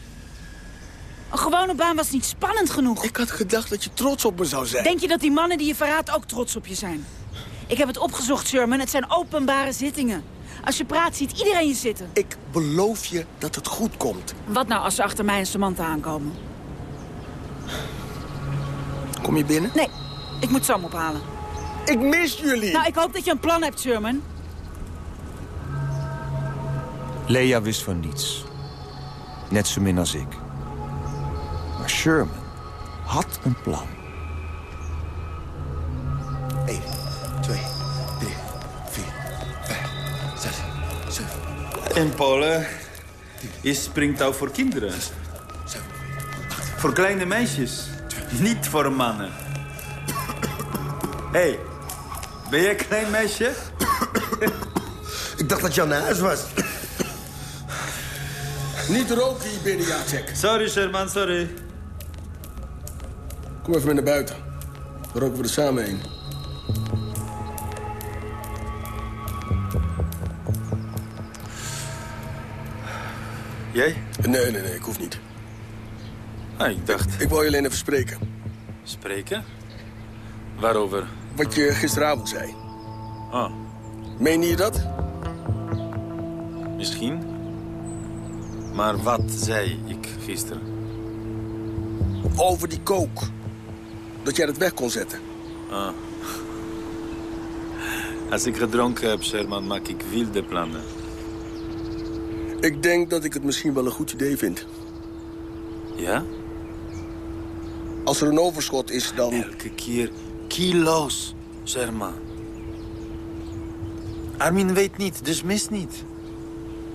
Een gewone baan was niet spannend genoeg. Ik had gedacht dat je trots op me zou zijn. Denk je dat die mannen die je verraadt ook trots op je zijn? Ik heb het opgezocht, Sherman. Het zijn openbare zittingen. Als je praat, ziet iedereen je zitten. Ik beloof je dat het goed komt. Wat nou als ze achter mij en Samantha aankomen? Kom je binnen? Nee, ik moet Sam ophalen. Ik mis jullie. Nou, ik hoop dat je een plan hebt, Sherman. Lea wist van niets. Net zo min als ik. Maar Sherman had een plan. 1, 2, 3, 4, 5, 6, 7. In Polen is springtouw voor kinderen. Voor kleine meisjes, niet voor mannen. Hé, hey, ben jij een klein meisje? Ik dacht dat je naar huis was. Niet roken hier binnen, Jacek. Sorry, Sherman, sorry. Kom even mee naar buiten. Dan roken we er samen heen. Jij? Nee, nee, nee, ik hoef niet. Ah, ik dacht... Ik wil je alleen even spreken. Spreken? Waarover? Wat je gisteravond zei. Ah, Meen je dat? misschien. Maar wat zei ik gisteren? Over die kook. Dat jij dat weg kon zetten. Ah. *laughs* Als ik gedronken heb, Sherman, maak ik wilde plannen. Ik denk dat ik het misschien wel een goed idee vind. Ja? Als er een overschot is, dan... Elke keer kilo's, Sherman. Armin weet niet, dus mist niet.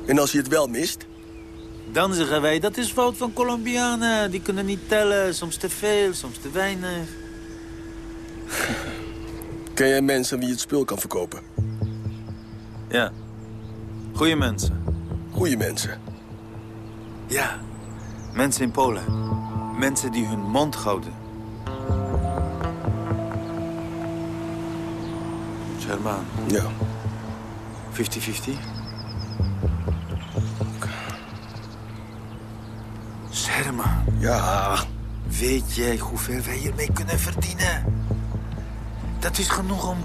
En als je het wel mist? Dan zeggen wij, dat is fout van Colombianen. Die kunnen niet tellen, soms te veel, soms te weinig. *laughs* Ken jij mensen wie het spul kan verkopen? Ja. Goeie mensen. Goeie mensen. Ja. Mensen in Polen. Mensen die hun mond houden. Sherman. Ja. 50-50? Sherman. Ja. Weet jij hoeveel wij hiermee kunnen verdienen? Dat is genoeg om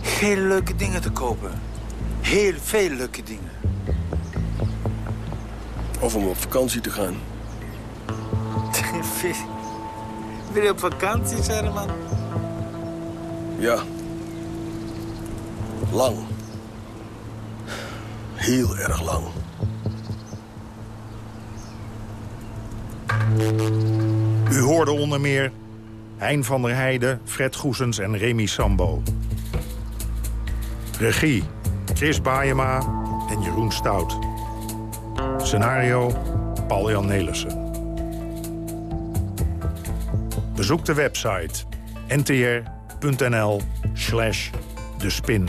heel leuke dingen te kopen. Heel veel leuke dingen. Of om op vakantie te gaan. *laughs* Wil je op vakantie, Sherman? Ja. Lang. Heel erg lang. U hoorde onder meer Hein van der Heijden, Fred Goesens en Remy Sambo. Regie, Chris Baayema en Jeroen Stout. Scenario, Paul-Jan Nelissen. Bezoek de website ntr.nl slash de spin.